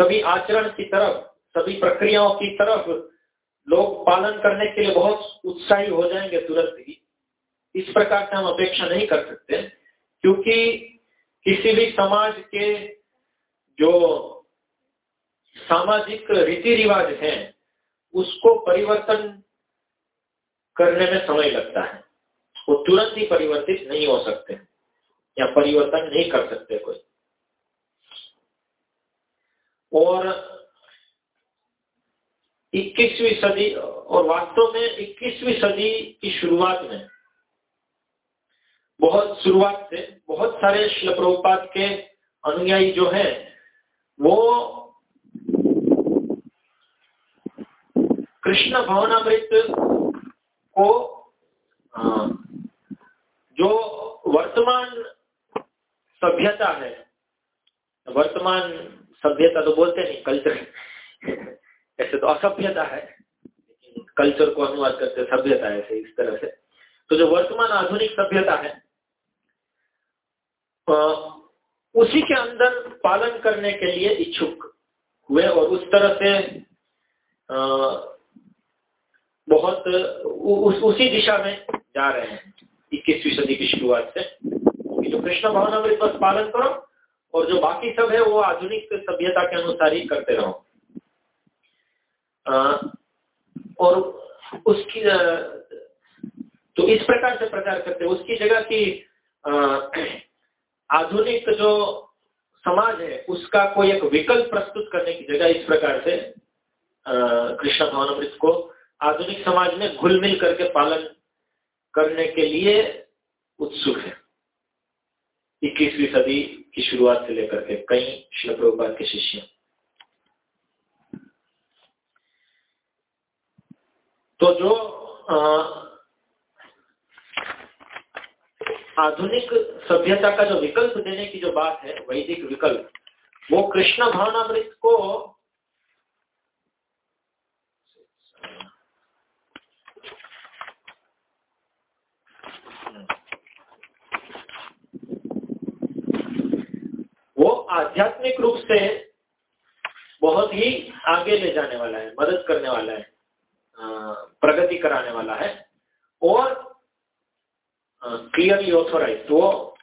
सभी आचरण की तरफ़, सभी प्रक्रियाओं की तरफ़ लोग पालन करने के लिए बहुत उत्साही हो जाएँगे तुरंत ही। इस प्रकार से हम अपेक्षा नहीं कर सकते, क्योंकि किसी भी समाज के जो सामाजिक रीति रिवाज हैं, उसको परिवर्तन करने में समय लगता है। वो तुरंत ही परिवर्तित नहीं हो सकते, या परिवर्तन नहीं कर सकते कोई। और 21वीं सदी और वास्तव में 21वीं सदी की शुरुआत में बहुत शुरुआत से बहुत सारे शिल प्रभुपात के अनुयायी जो है, वो कृष्ण भवनामृत को जो वर्तमान सभ्यता है, वर्तमान सभ्यता तो बोलते नहीं कल्चर ऐसे तो असभ्यता है कल्चर को अनुवाद करते सभ्यता ऐसे इस तरह से। तो जो वर्तमान आधुनिक सभ्यता है उसी के अंदर पालन करने के लिए इच्छुक हुए और उस तरह से बहुत उस, उसी दिशा में जा रहे हैं। इक्कीसवीं सदी की शुरुआत से। जो कृष्ण भावनामृत बस पालन करो और जो बाकी सब है, वो आधुनिक सभ्यता के अनुसार ही करते रहो। और उसकी तो इस प्रकार से प्रचार करते उसकी जगह की आधुनिक जो समाज है, उसका कोई एक विकल्प प्रस्तुत करने की जगह इस प्रकार से कृष्ण भवनामृत को आधुनिक समाज में घुल मिल करके पालन करने के लिए उत्सुक है। इक्कीसवीं सदी की शुरुआत से लेकर के कई शिल के शिष्य तो जो आधुनिक सभ्यता का जो विकल्प देने की जो बात है, वैदिक विकल्प, वो कृष्ण भावनामृत को वो आध्यात्मिक रूप से बहुत ही आगे ले जाने वाला है, मदद करने वाला है प्रगति कराने वाला है और क्लियरली ऑथोराइज वो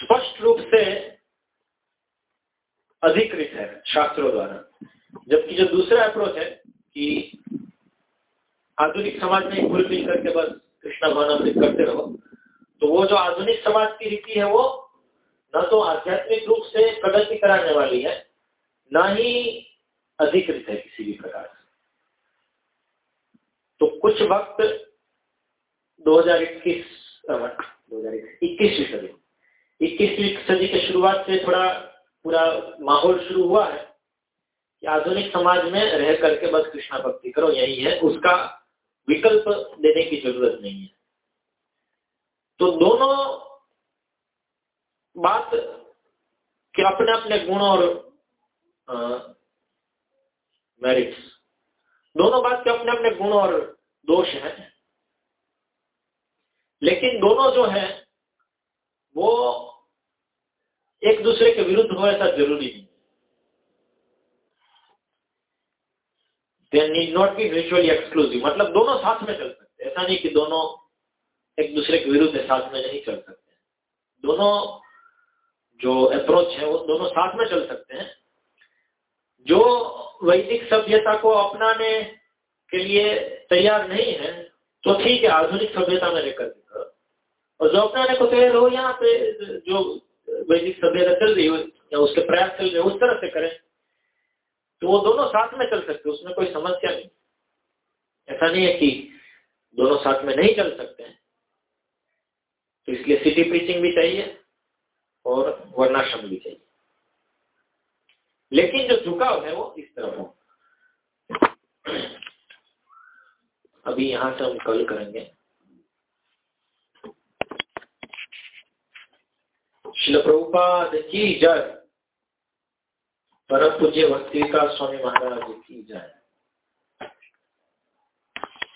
स्पष्ट रूप से अधिकृत है शास्त्रों द्वारा। जबकि जो दूसरा अप्रोच है कि आधुनिक समाज में घुल मिल करके बस कृष्णा भावनामृत करते रहो तो वो जो आधुनिक समाज की रीति है वो न तो आध्यात्मिक रूप से प्रगति कराने वाली है, न ही अधिकृत है किसी भी प्रकार से। तो कुछ वक्त 2021 इक्कीसवीं सदी इक्कीसवीं सदी के शुरुआत से थोड़ा पूरा माहौल शुरू हुआ है कि आधुनिक समाज में रह करके बस कृष्णा भक्ति करो, यही है। उसका विकल्प देने की ज़रूरत नहीं है। तो दोनों बात के अपने अपने गुण और मेरिट्स दोनों बात के अपने अपने गुण और दोष हैं। लेकिन दोनों जो है, वो एक दूसरे के विरुद्ध हो ऐसा ज़रूरी नहीं। They need not be mutually exclusive मतलब दोनों साथ में चल सकते ऐसा नहीं कि दोनों एक दूसरे के विरुद्ध साथ में नहीं चल सकते दोनों जो अप्रोच है, वो दोनों साथ में चल सकते हैं। जो वैदिक सभ्यता को अपनाने के लिए तैयार नहीं है तो ठीक है, आधुनिक सभ्यता में लेकर और जो अपनाने को तैयार हो, यहाँ पे जो वैदिक सभ्यता चल रही हो, या उसके प्रयास चल रहे उस तरह से करें। तो वो दोनों साथ में चल सकते उसमें कोई समस्या नहीं। ऐसा नहीं है कि दोनों साथ में नहीं चल सकते हैं। तो इसलिए सिटी प्रीचिंग भी चाहिए। और वर्णाश्रम भी चाहिए। लेकिन जो झुकाव है वो इस तरफ़ हो। अभी यहाँ से हम कल करेंगे। शिल प्रभुपाद की जय। परम पूज्य भक्ति का स्वामी महाराज की जय।